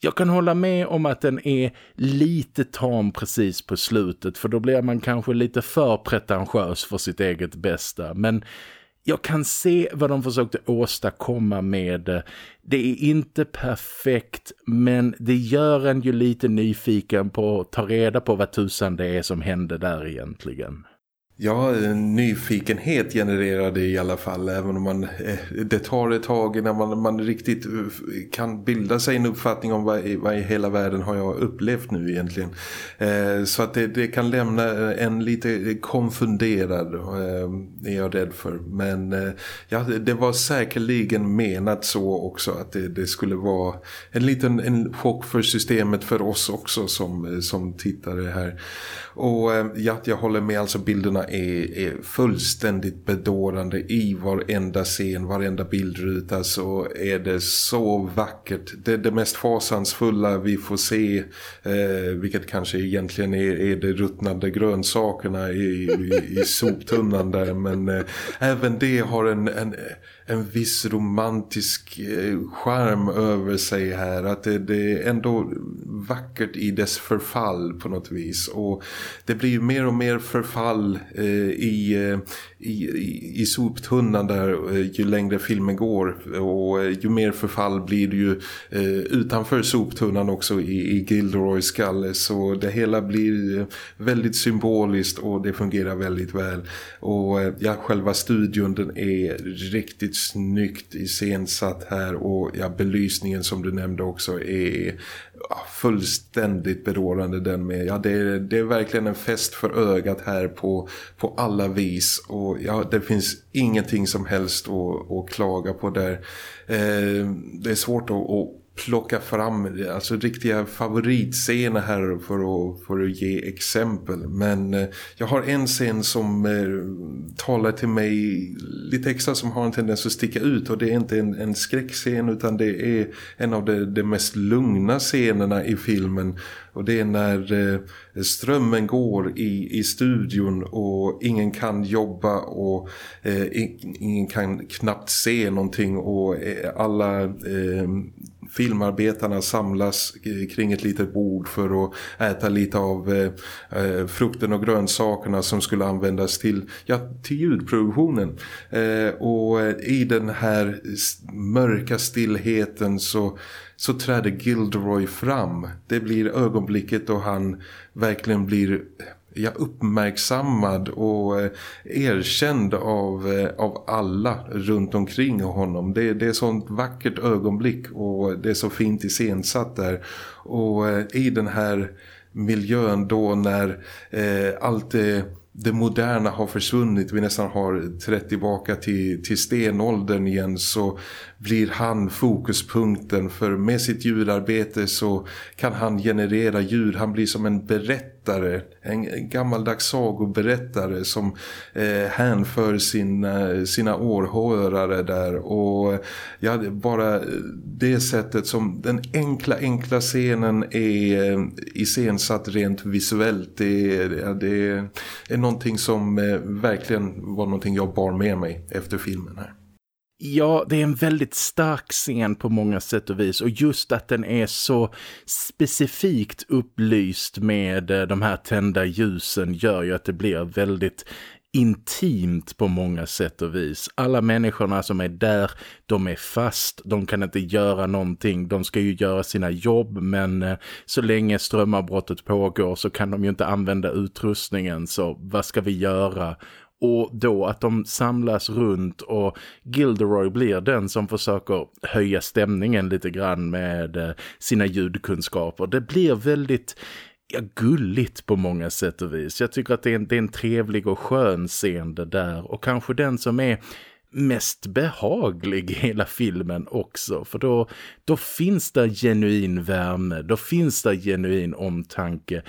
[SPEAKER 1] Jag kan hålla med om att den är lite tam precis på slutet för då blir man kanske lite för pretentiös för sitt eget bästa. Men jag kan se vad de försökte åstadkomma med det. Det är inte perfekt men det gör en ju lite nyfiken på att ta reda på vad tusan det är som hände där egentligen.
[SPEAKER 2] Ja, nyfikenhet genererar det i alla fall även om man, eh, det tar ett tag innan man, man riktigt eh, kan bilda sig en uppfattning om vad, vad i hela världen har jag upplevt nu egentligen. Eh, så att det, det, kan lämna eh, en lite konfunderad är jag rädd för. Men ja, det var säkerligen menat så också att det, det skulle vara en liten en chock för systemet för oss också som, som tittare här. Och eh, ja, jag håller med alltså bilderna är, är fullständigt bedårande i varenda scen, varenda bildruta så är det så vackert. Det är det mest fasansfulla vi får se, eh, vilket kanske egentligen är, är det ruttnande grönsakerna i, i, i soptunnan där. Men eh, även det har en, en en viss romantisk eh, charm över sig här. Att det, det, är ändå vackert i dess förfall på något vis. Och det blir ju mer och mer förfall eh, i, eh, i, i, soptunnan där eh, ju längre filmen går. Och ju mer förfall blir det ju eh, utanför soptunnan också i, i Gilderoys skalle. Så det hela blir väldigt symboliskt och det fungerar väldigt väl. Och ja, själva studion den är riktigt snyggt iscensatt här och ja, belysningen som du nämnde också är ja, fullständigt berådande den med. Ja, det, är, det är verkligen en fest för ögat här på, på alla vis och ja, det finns ingenting som helst att, att klaga på där. Eh, det är svårt att, att plocka fram alltså riktiga favoritscener här för att, för att ge exempel. Men eh, jag har en scen som eh, talar till mig lite extra som har en tendens att sticka ut. Och det är inte en, en skräckscen utan det är en av de, de mest lugna scenerna i filmen. Och det är när eh, strömmen går i, i studion och ingen kan jobba och eh, ingen kan knappt se någonting. Och eh, alla eh, filmarbetarna samlas kring ett litet bord för att äta lite av eh, frukten och grönsakerna som skulle användas till, ja, till ljudproduktionen. Eh, och i den här mörka stillheten så så träder Gilderoy fram. Det blir ögonblicket då han verkligen blir ja, uppmärksammad och eh, erkänd av, eh, av alla runt omkring honom. Det, det är sånt vackert ögonblick och det är så fint iscensatt där. Och eh, i den här miljön då när eh, allt det det moderna har försvunnit, vi nästan har trätt tillbaka till, till stenåldern igen så blir han fokuspunkten för med sitt djurarbete så kan han generera djur, han blir som en berättare, en gammaldags sagoberättare som eh, hänför eh, sina, sina århörare där. Och ja, bara det sättet som den enkla enkla scenen är eh, iscensatt rent visuellt. Det, är, det är någonting som eh, verkligen var någonting jag bar med mig efter filmen här.
[SPEAKER 1] Ja, det är en väldigt stark scen på många sätt och vis och just att den är så specifikt upplyst med eh, de här tända ljusen gör ju att det blir väldigt intimt på många sätt och vis. Alla människorna som är där, de är fast, de kan inte göra någonting. De ska ju göra sina jobb men eh, så länge strömavbrottet pågår så kan de ju inte använda utrustningen så vad ska vi göra? Och då att de samlas runt och Gilderoy blir den som försöker höja stämningen lite grann med eh, sina ljudkunskaper. Det blir väldigt ja, gulligt på många sätt och vis. Jag tycker att det är, en, det är en trevlig och skön scen det där. Och kanske den som är mest behaglig i hela filmen också. För då, då finns det genuin värme, då finns det genuin omtanke.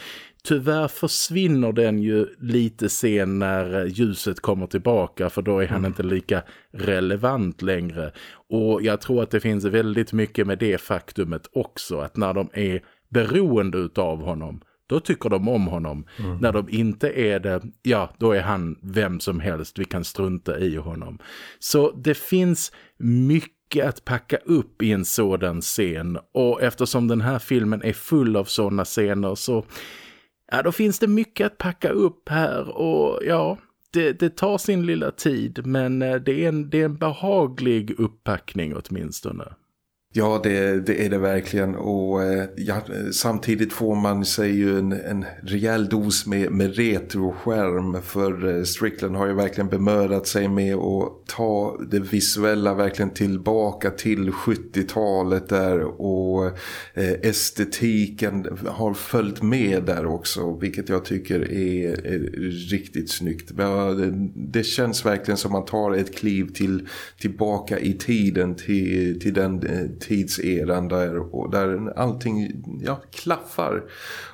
[SPEAKER 1] Tyvärr försvinner den ju lite sen när ljuset kommer tillbaka för då är han mm. inte lika relevant längre. Och jag tror att det finns väldigt mycket med det faktumet också att när de är beroende av honom då tycker de om honom. Mm. När de inte är det, ja då är han vem som helst, vi kan strunta i honom. Så det finns mycket att packa upp i en sådan scen och eftersom den här filmen är full av sådana scener så ja, då finns det mycket att packa upp här och ja, det, det tar sin lilla tid men eh, det är en, det är en behaglig upppackning åtminstone.
[SPEAKER 2] Ja, det, det, är det verkligen och eh, ja, samtidigt får man sig ju en, en rejäl dos med, med retroskärm för eh, Strickland har ju verkligen bemödat sig med att ta det visuella verkligen tillbaka till 70-talet där och eh, estetiken har följt med där också vilket jag tycker är, är riktigt snyggt. Det, det, känns verkligen som man tar ett kliv till, tillbaka i tiden till, till den eh, tidseran där, och där allting ja, klaffar.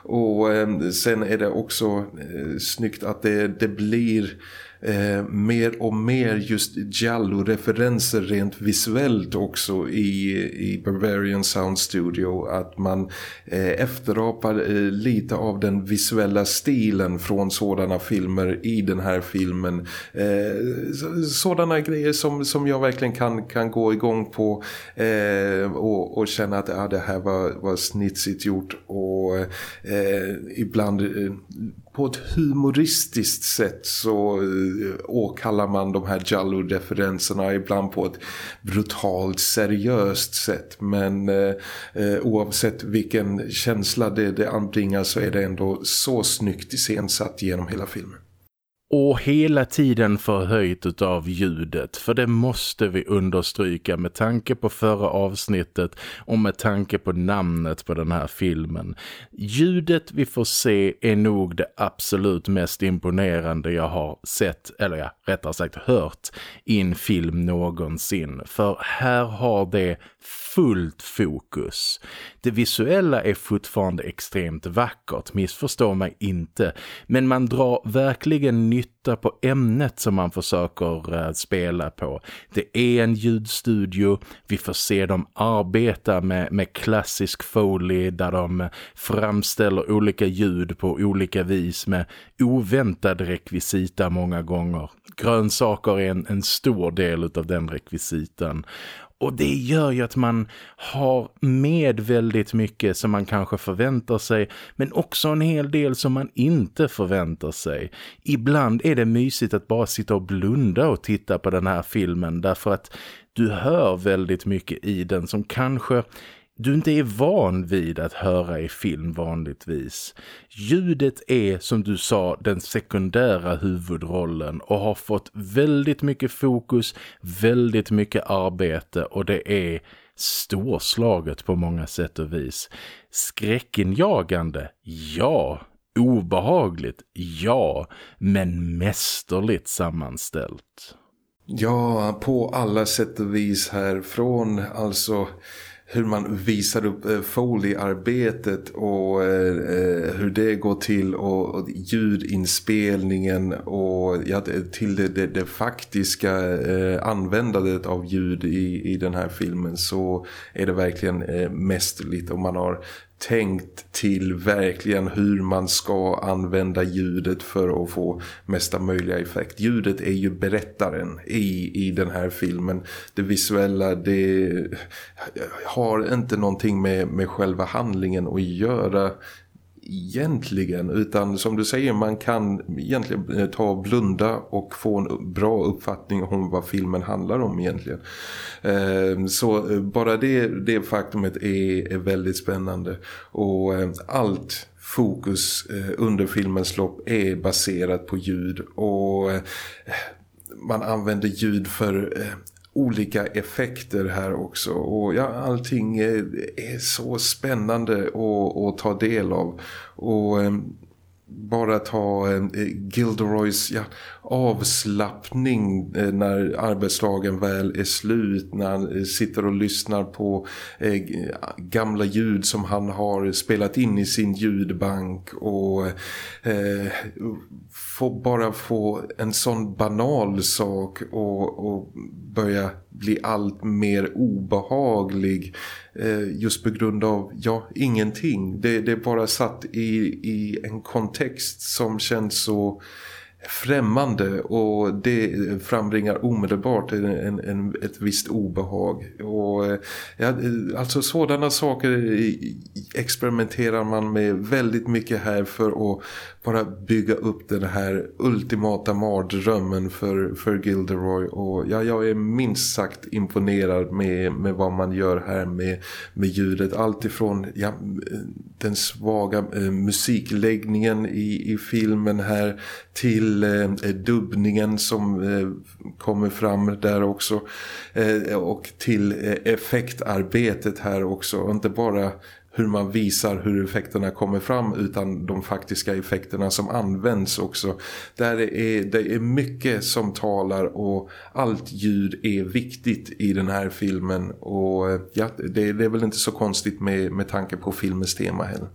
[SPEAKER 2] Och eh, sen är det också eh, snyggt att det, det blir eh, mer och mer just Giallo-referenser rent visuellt också i, i Barbarian Sound Studio. Att man eh, efterapar eh, lite av den visuella stilen från sådana filmer i den här filmen. Eh, sådana grejer som, som jag verkligen kan, kan gå igång på eh, och, och känna att ah, det här var, var snitsigt gjort. Och eh, ibland eh, på ett humoristiskt sätt så eh, åkallar man de här Jallo-referenserna ibland på ett brutalt seriöst sätt men eh, eh, oavsett vilken känsla det, det anbringar så är det ändå så snyggt iscensatt genom hela filmen.
[SPEAKER 1] Och hela tiden förhöjt av ljudet, för det måste vi understryka med tanke på förra avsnittet och med tanke på namnet på den här filmen. Ljudet vi får se är nog det absolut mest imponerande jag har sett, eller ja, rättare sagt hört, i en film någonsin. För här har det fullt fokus. Det visuella är fortfarande extremt vackert, missförstå mig inte. Men man drar verkligen nytta på ämnet som man försöker eh, spela på. Det är en ljudstudio, vi får se dem arbeta med, med klassisk foley där de framställer olika ljud på olika vis med oväntad rekvisita många gånger. Grönsaker är en, en stor del av den rekvisitan. Och det gör ju att man har med väldigt mycket som man kanske förväntar sig men också en hel del som man inte förväntar sig. Ibland är det mysigt att bara sitta och blunda och titta på den här filmen därför att du hör väldigt mycket i den som kanske du inte är van vid att höra i film vanligtvis. Ljudet är som du sa den sekundära huvudrollen och har fått väldigt mycket fokus, väldigt mycket arbete och det är storslaget på många sätt och vis. Skräckinjagande, ja. Obehagligt, ja. Men mästerligt sammanställt.
[SPEAKER 2] Ja, på alla sätt och vis här. Från alltså hur man visar upp eh, Foley-arbetet och eh, eh, hur det går till och, och ljudinspelningen och ja, till det, det, det faktiska eh, användandet av ljud i, i den här filmen så är det verkligen eh, mästerligt. Och man har tänkt till verkligen hur man ska använda ljudet för att få mesta möjliga effekt. Ljudet är ju berättaren i, i den här filmen. Det visuella det har inte någonting med, med själva handlingen att göra egentligen utan som du säger man kan egentligen eh, ta och blunda och få en bra uppfattning om vad filmen handlar om egentligen. Ehm, så eh, bara det, det faktumet är, är väldigt spännande och ehm, allt fokus eh, under filmens lopp är baserat på ljud och man använder ljud för olika effekter här också. Och ja, allting är, så spännande att, att ta del av. Och ehm, bara ta ehm, Gilderoys ja, avslappning eh, när arbetslagen väl är slut när han eh, sitter och lyssnar på eh, gamla ljud som han har spelat in i sin ljudbank. Och eh, få bara få en sån banal sak och, och börja bli allt mer obehaglig eh, just på grund av, ja, ingenting. Det, det är bara satt i, i en kontext som känns så främmande och det frambringar omedelbart en, en, ett visst obehag. Och, eh, ja, eh, alltså sådana saker experimenterar man med väldigt mycket här för att bara bygga upp den här ultimata mardrömmen för, för Gilderoy och ja, jag är minst sagt imponerad med, med vad man gör här med, med ljudet. Allt ifrån ja, den svaga eh, musikläggningen i, i filmen här till eh, dubbningen som eh, kommer fram där också eh, och till eh, effektarbetet här också. Och Inte bara hur man visar hur effekterna kommer fram utan de faktiska effekterna som används också. Där det är, det är mycket som talar och allt ljud är viktigt i den här filmen och ja, det, det är väl inte så konstigt med, med tanke på filmens tema heller.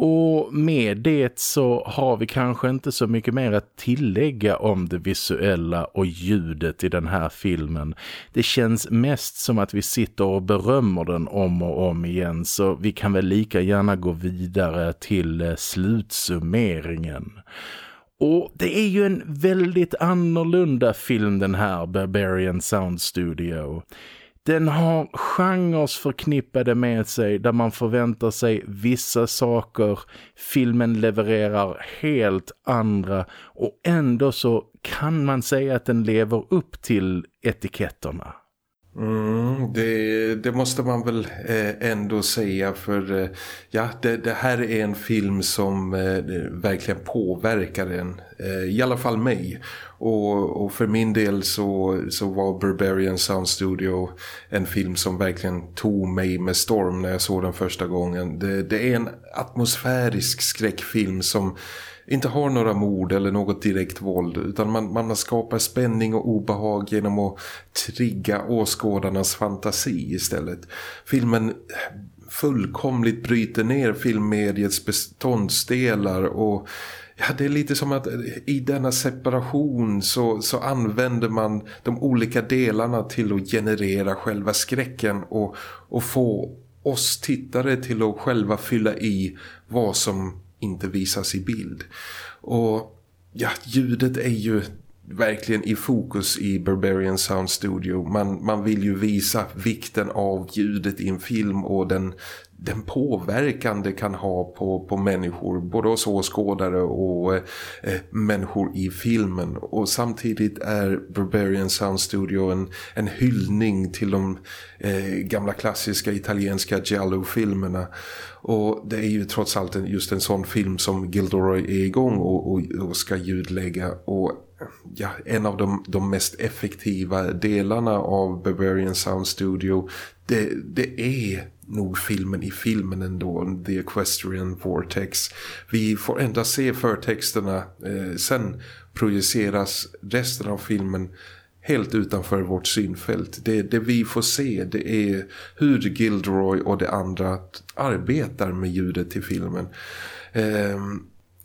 [SPEAKER 1] Och med det så har vi kanske inte så mycket mer att tillägga om det visuella och ljudet i den här filmen. Det känns mest som att vi sitter och berömmer den om och om igen så vi kan väl lika gärna gå vidare till eh, slutsummeringen. Och det är ju en väldigt annorlunda film den här Barbarian Sound Studio. Den har genres förknippade med sig där man förväntar sig vissa saker. Filmen levererar helt andra och ändå så kan man säga att den lever upp till etiketterna.
[SPEAKER 2] Mm, det, det, måste man väl eh, ändå säga för eh, ja, det, det, här är en film som eh, verkligen påverkar en, i alla fall mig. Och, och, för min del så, så var Barbarian Sound Studio en film som verkligen tog mig med storm när jag såg den första gången. Det, det är en atmosfärisk skräckfilm som inte har några mord eller något direkt våld utan man, man skapar spänning och obehag genom att trigga åskådarnas fantasi istället. Filmen fullkomligt bryter ner filmmediets beståndsdelar och Ja, det är lite som att i denna separation så, så använder man de olika delarna till att generera själva skräcken och, och få oss tittare till att själva fylla i vad som inte visas i bild. Och ja, ljudet är ju verkligen i fokus i Barbarian Sound Studio. Man, man vill ju visa vikten av ljudet i en film och den, den påverkan det kan ha på, på människor, både oss åskådare och eh, eh, människor i filmen. Och samtidigt är Barbarian Sound Studio en, en hyllning till de eh, gamla klassiska italienska Giallo-filmerna. Och det är ju trots allt en, just en sån film som Gilderoy är igång och, och, och ska ljudlägga och ja, en av de, de mest effektiva delarna av Barbarian Sound Studio det, det är nog filmen i filmen ändå, The Equestrian Vortex. Vi får endast se förtexterna, eh, sen projiceras resten av filmen helt utanför vårt synfält. Det, det vi får se det är hur Gilderoy och de andra arbetar med ljudet till filmen. Eh,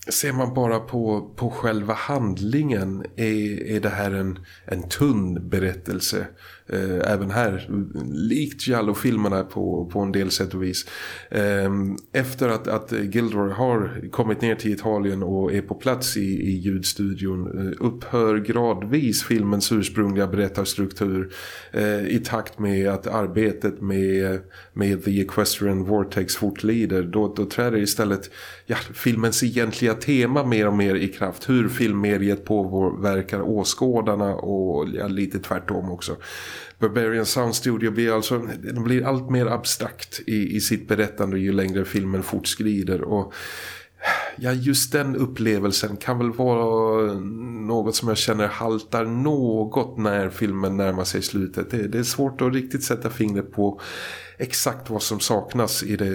[SPEAKER 2] ser man bara på, på själva handlingen är, är det här en, en tunn berättelse. Eh, även här, likt Jallo-filmerna på, på en del sätt och vis. Eh, efter att, att Gilroy har kommit ner till Italien och är på plats i, i ljudstudion eh, upphör gradvis filmens ursprungliga berättarstruktur eh, i takt med att arbetet med, med The Equestrian Vortex fortlider. Då, då träder istället ja, filmens egentliga tema mer och mer i kraft. Hur filmmediet påverkar åskådarna och ja, lite tvärtom också. Barbarian Sound Studio blir alltså de blir allt mer abstrakt i, i sitt berättande ju längre filmen fortskrider. Och ja, just den upplevelsen kan väl vara något som jag känner haltar något när filmen närmar sig slutet. Det, det är svårt att riktigt sätta fingret på exakt vad som saknas i det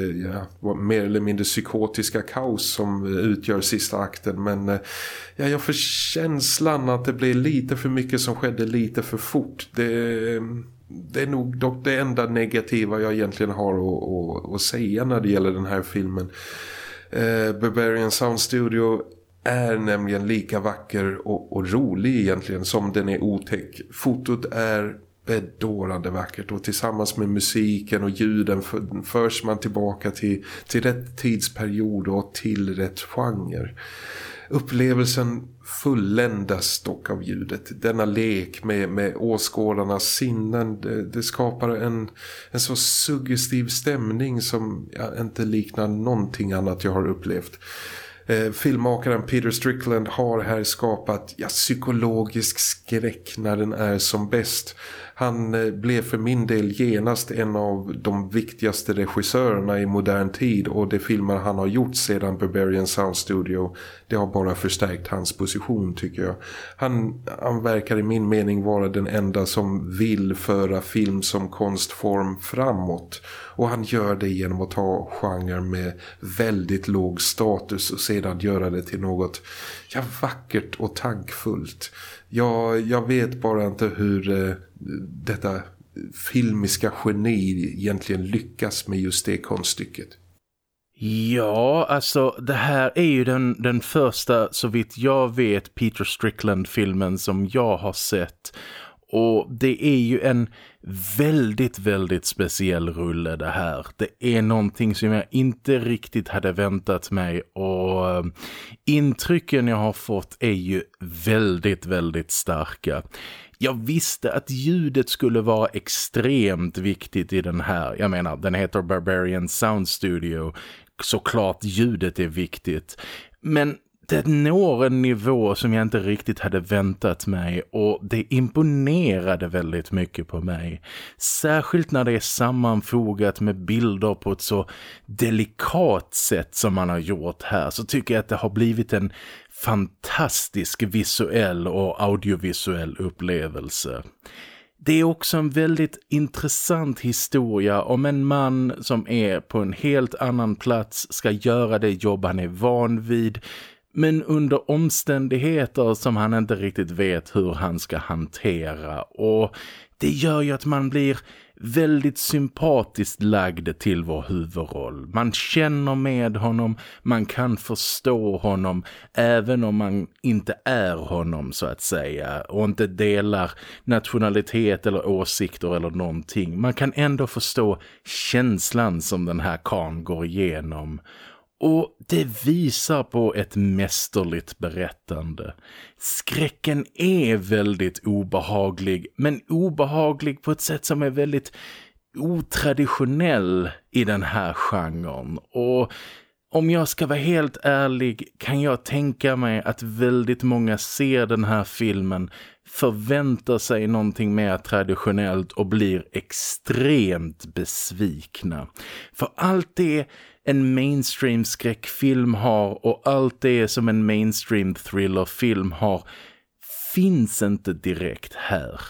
[SPEAKER 2] ja, mer eller mindre psykotiska kaos som utgör sista akten. Men eh, ja, jag får känslan att det blir lite för mycket som skedde lite för fort. Det, det är nog dock det enda negativa jag egentligen har att, att, att säga när det gäller den här filmen. Eh, Barbarian Sound Studio är nämligen lika vacker och, och, rolig egentligen som den är otäck. Fotot är bedårande vackert och tillsammans med musiken och ljuden för, förs man tillbaka till, till rätt tidsperiod och till rätt genre. Upplevelsen fulländas dock av ljudet. Denna lek med, med åskådarnas sinnen, det, det skapar en, en så suggestiv stämning som ja, inte liknar någonting annat jag har upplevt. Eh, filmmakaren Peter Strickland har här skapat ja, psykologisk skräck när den är som bäst. Han eh, blev för min del genast en av de viktigaste regissörerna i modern tid och de filmer han har gjort sedan Barbarian Sound Studio det har bara förstärkt hans position tycker jag. Han, han verkar i min mening vara den enda som vill föra film som konstform framåt och han gör det genom att ta genrer med väldigt låg status och sedan göra det till något ja, vackert och tankfullt. Jag, jag vet bara inte hur eh, detta filmiska geni egentligen lyckas med just det konststycket.
[SPEAKER 1] Ja, alltså det här är ju den, den första, så vitt jag vet, Peter Strickland-filmen som jag har sett. Och det är ju en väldigt, väldigt speciell rulle det här. Det är någonting som jag inte riktigt hade väntat mig och eh, intrycken jag har fått är ju väldigt, väldigt starka. Jag visste att ljudet skulle vara extremt viktigt i den här. Jag menar, den heter Barbarian Sound Studio. Såklart ljudet är viktigt. Men det når en nivå som jag inte riktigt hade väntat mig och det imponerade väldigt mycket på mig. Särskilt när det är sammanfogat med bilder på ett så delikat sätt som man har gjort här så tycker jag att det har blivit en fantastisk visuell och audiovisuell upplevelse. Det är också en väldigt intressant historia om en man som är på en helt annan plats ska göra det jobb han är van vid men under omständigheter som han inte riktigt vet hur han ska hantera och det gör ju att man blir väldigt sympatiskt lagd till vår huvudroll. Man känner med honom, man kan förstå honom även om man inte är honom så att säga och inte delar nationalitet eller åsikter eller någonting. Man kan ändå förstå känslan som den här kan går igenom och det visar på ett mästerligt berättande. Skräcken är väldigt obehaglig, men obehaglig på ett sätt som är väldigt otraditionell i den här genren. Och om jag ska vara helt ärlig kan jag tänka mig att väldigt många ser den här filmen, förväntar sig någonting mer traditionellt och blir extremt besvikna. För allt det en mainstream skräckfilm har och allt det som en mainstream thrillerfilm har finns inte direkt här.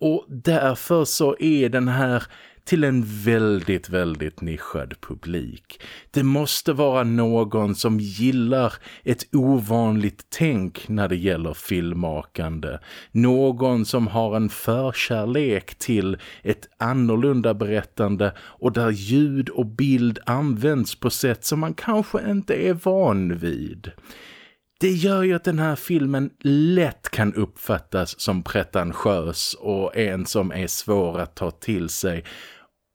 [SPEAKER 1] Och därför så är den här till en väldigt, väldigt nischad publik. Det måste vara någon som gillar ett ovanligt tänk när det gäller filmmakande. Någon som har en förkärlek till ett annorlunda berättande och där ljud och bild används på sätt som man kanske inte är van vid. Det gör ju att den här filmen lätt kan uppfattas som pretentiös och en som är svår att ta till sig.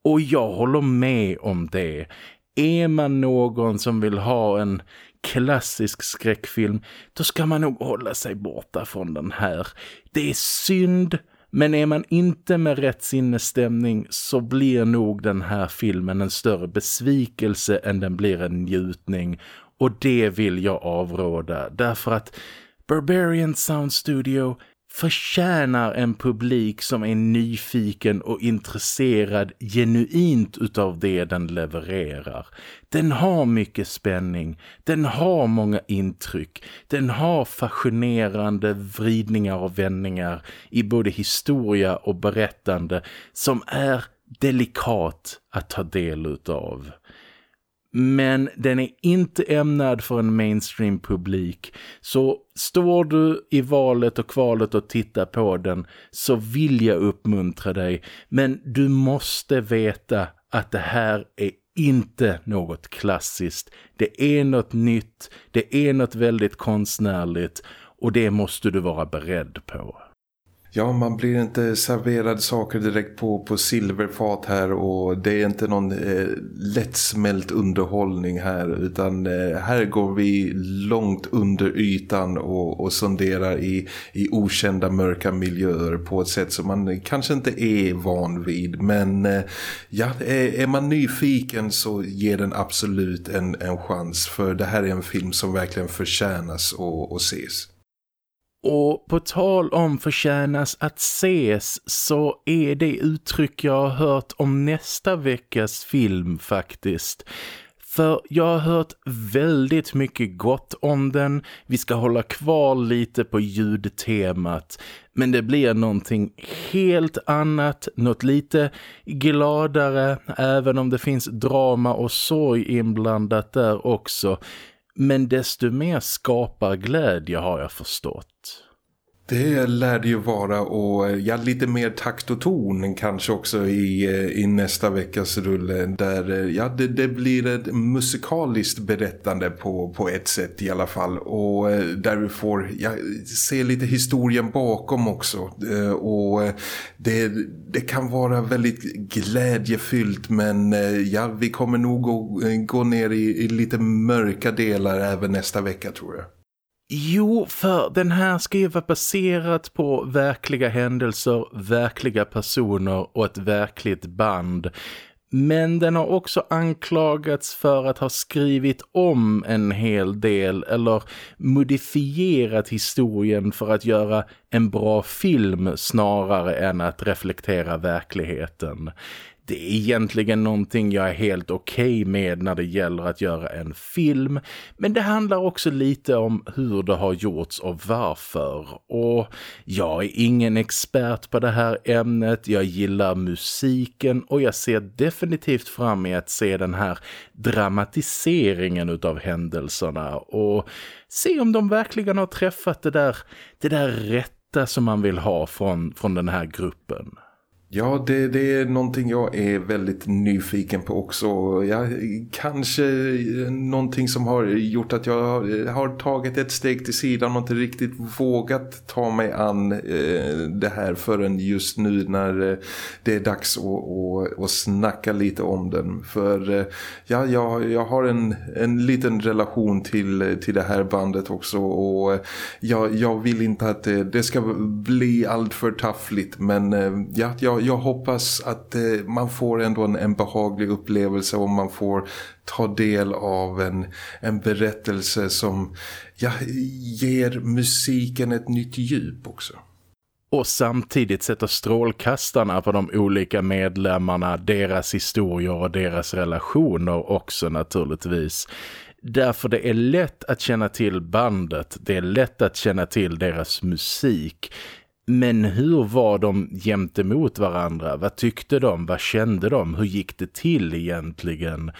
[SPEAKER 1] Och jag håller med om det. Är man någon som vill ha en klassisk skräckfilm, då ska man nog hålla sig borta från den här. Det är synd, men är man inte med rätt sinnesstämning så blir nog den här filmen en större besvikelse än den blir en njutning. Och det vill jag avråda därför att Barbarian Sound Studio förtjänar en publik som är nyfiken och intresserad genuint utav det den levererar. Den har mycket spänning, den har många intryck, den har fascinerande vridningar och vändningar i både historia och berättande som är delikat att ta del utav. Men den är inte ämnad för en mainstream-publik. Så står du i valet och kvalet och tittar på den så vill jag uppmuntra dig. Men du måste veta att det här är inte något klassiskt. Det är något nytt, det är något väldigt konstnärligt och det måste du vara beredd på.
[SPEAKER 2] Ja, man blir inte serverad saker direkt på, på silverfat här och det är inte någon eh, lättsmält underhållning här utan eh, här går vi långt under ytan och, och sonderar i, i okända mörka miljöer på ett sätt som man kanske inte är van vid men eh, ja, är, är, man nyfiken så ger den absolut en, en chans för det här är en film som verkligen förtjänas att ses.
[SPEAKER 1] Och på tal om förtjänas att ses så är det uttryck jag har hört om nästa veckas film faktiskt. För jag har hört väldigt mycket gott om den. Vi ska hålla kvar lite på ljudtemat. Men det blir någonting helt annat, något lite gladare, även om det finns drama och sorg inblandat där också. Men desto mer skapar glädje har jag förstått.
[SPEAKER 2] Det lär det ju vara och eh, ja, lite mer takt och ton kanske också i, eh, i nästa veckas rulle där eh, ja, det, det, blir ett musikaliskt berättande på, på ett sätt i alla fall och där vi får ja, se lite historien bakom också och det, det kan vara väldigt glädjefyllt men ja, vi kommer nog gå, gå ner i, i lite mörka delar även nästa vecka tror jag.
[SPEAKER 1] Jo, för den här ska ju vara baserat på verkliga händelser, verkliga personer och ett verkligt band. Men den har också anklagats för att ha skrivit om en hel del eller modifierat historien för att göra en bra film snarare än att reflektera verkligheten det är egentligen någonting jag är helt okej okay med när det gäller att göra en film. Men det handlar också lite om hur det har gjorts och varför. Och jag är ingen expert på det här ämnet. Jag gillar musiken och jag ser definitivt fram emot att se den här dramatiseringen utav händelserna. Och se om de verkligen har träffat det där, det där rätta som man vill ha från, från den här gruppen.
[SPEAKER 2] Ja, det, det, är någonting jag är väldigt nyfiken på också. Ja, kanske någonting som har gjort att jag har tagit ett steg till sidan och inte riktigt vågat ta mig an eh, det här förrän just nu när eh, det är dags att, att, att snacka lite om den. För eh, ja, jag, jag har en, en liten relation till, till det här bandet också och eh, jag, jag vill inte att det, det ska bli allt för taffligt men eh, ja, jag jag hoppas att eh, man får ändå en, en behaglig upplevelse och man får ta del av en, en berättelse som ja, ger musiken ett nytt djup också.
[SPEAKER 1] Och samtidigt sätta strålkastarna på de olika medlemmarna, deras historier och deras relationer också naturligtvis. Därför det är lätt att känna till bandet, det är lätt att känna till deras musik- men hur var de gentemot varandra? Vad tyckte de? Vad kände de? Hur gick det till egentligen?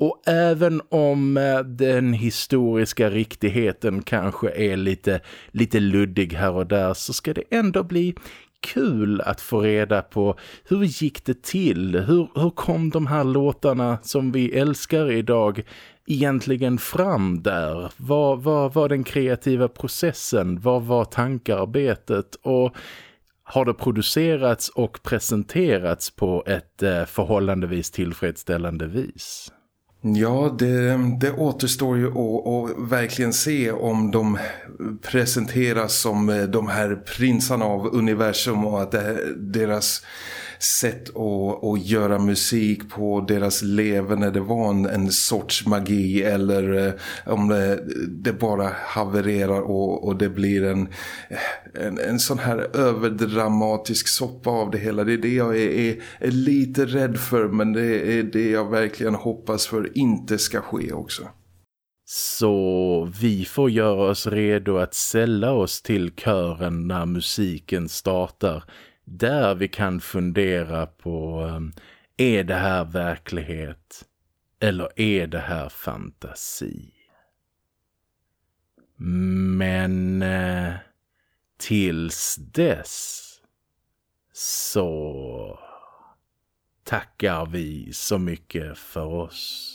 [SPEAKER 1] Och även om eh, den historiska riktigheten kanske är lite, lite luddig här och där så ska det ändå bli kul att få reda på hur gick det till? Hur, hur kom de här låtarna som vi älskar idag egentligen fram där? Vad var den kreativa processen? Vad var tankarbetet? Och har det producerats och presenterats på ett eh, förhållandevis tillfredsställande vis?
[SPEAKER 2] Ja, det, det återstår ju att, att, verkligen se om de presenteras som eh, de här prinsarna av universum och att det, deras sätt att, att göra musik på deras leverne det var en, en sorts magi eller eh, om det, det, bara havererar och, och det blir en, en, en sån här överdramatisk soppa av det hela. Det är det jag är, är, är lite rädd för men det är det jag verkligen hoppas för inte ska ske också.
[SPEAKER 1] Så vi får göra oss redo att sälla oss till kören när musiken startar där vi kan fundera på ehm, är det här verklighet eller är det här fantasi? Men eh, tills dess så tackar vi så mycket för oss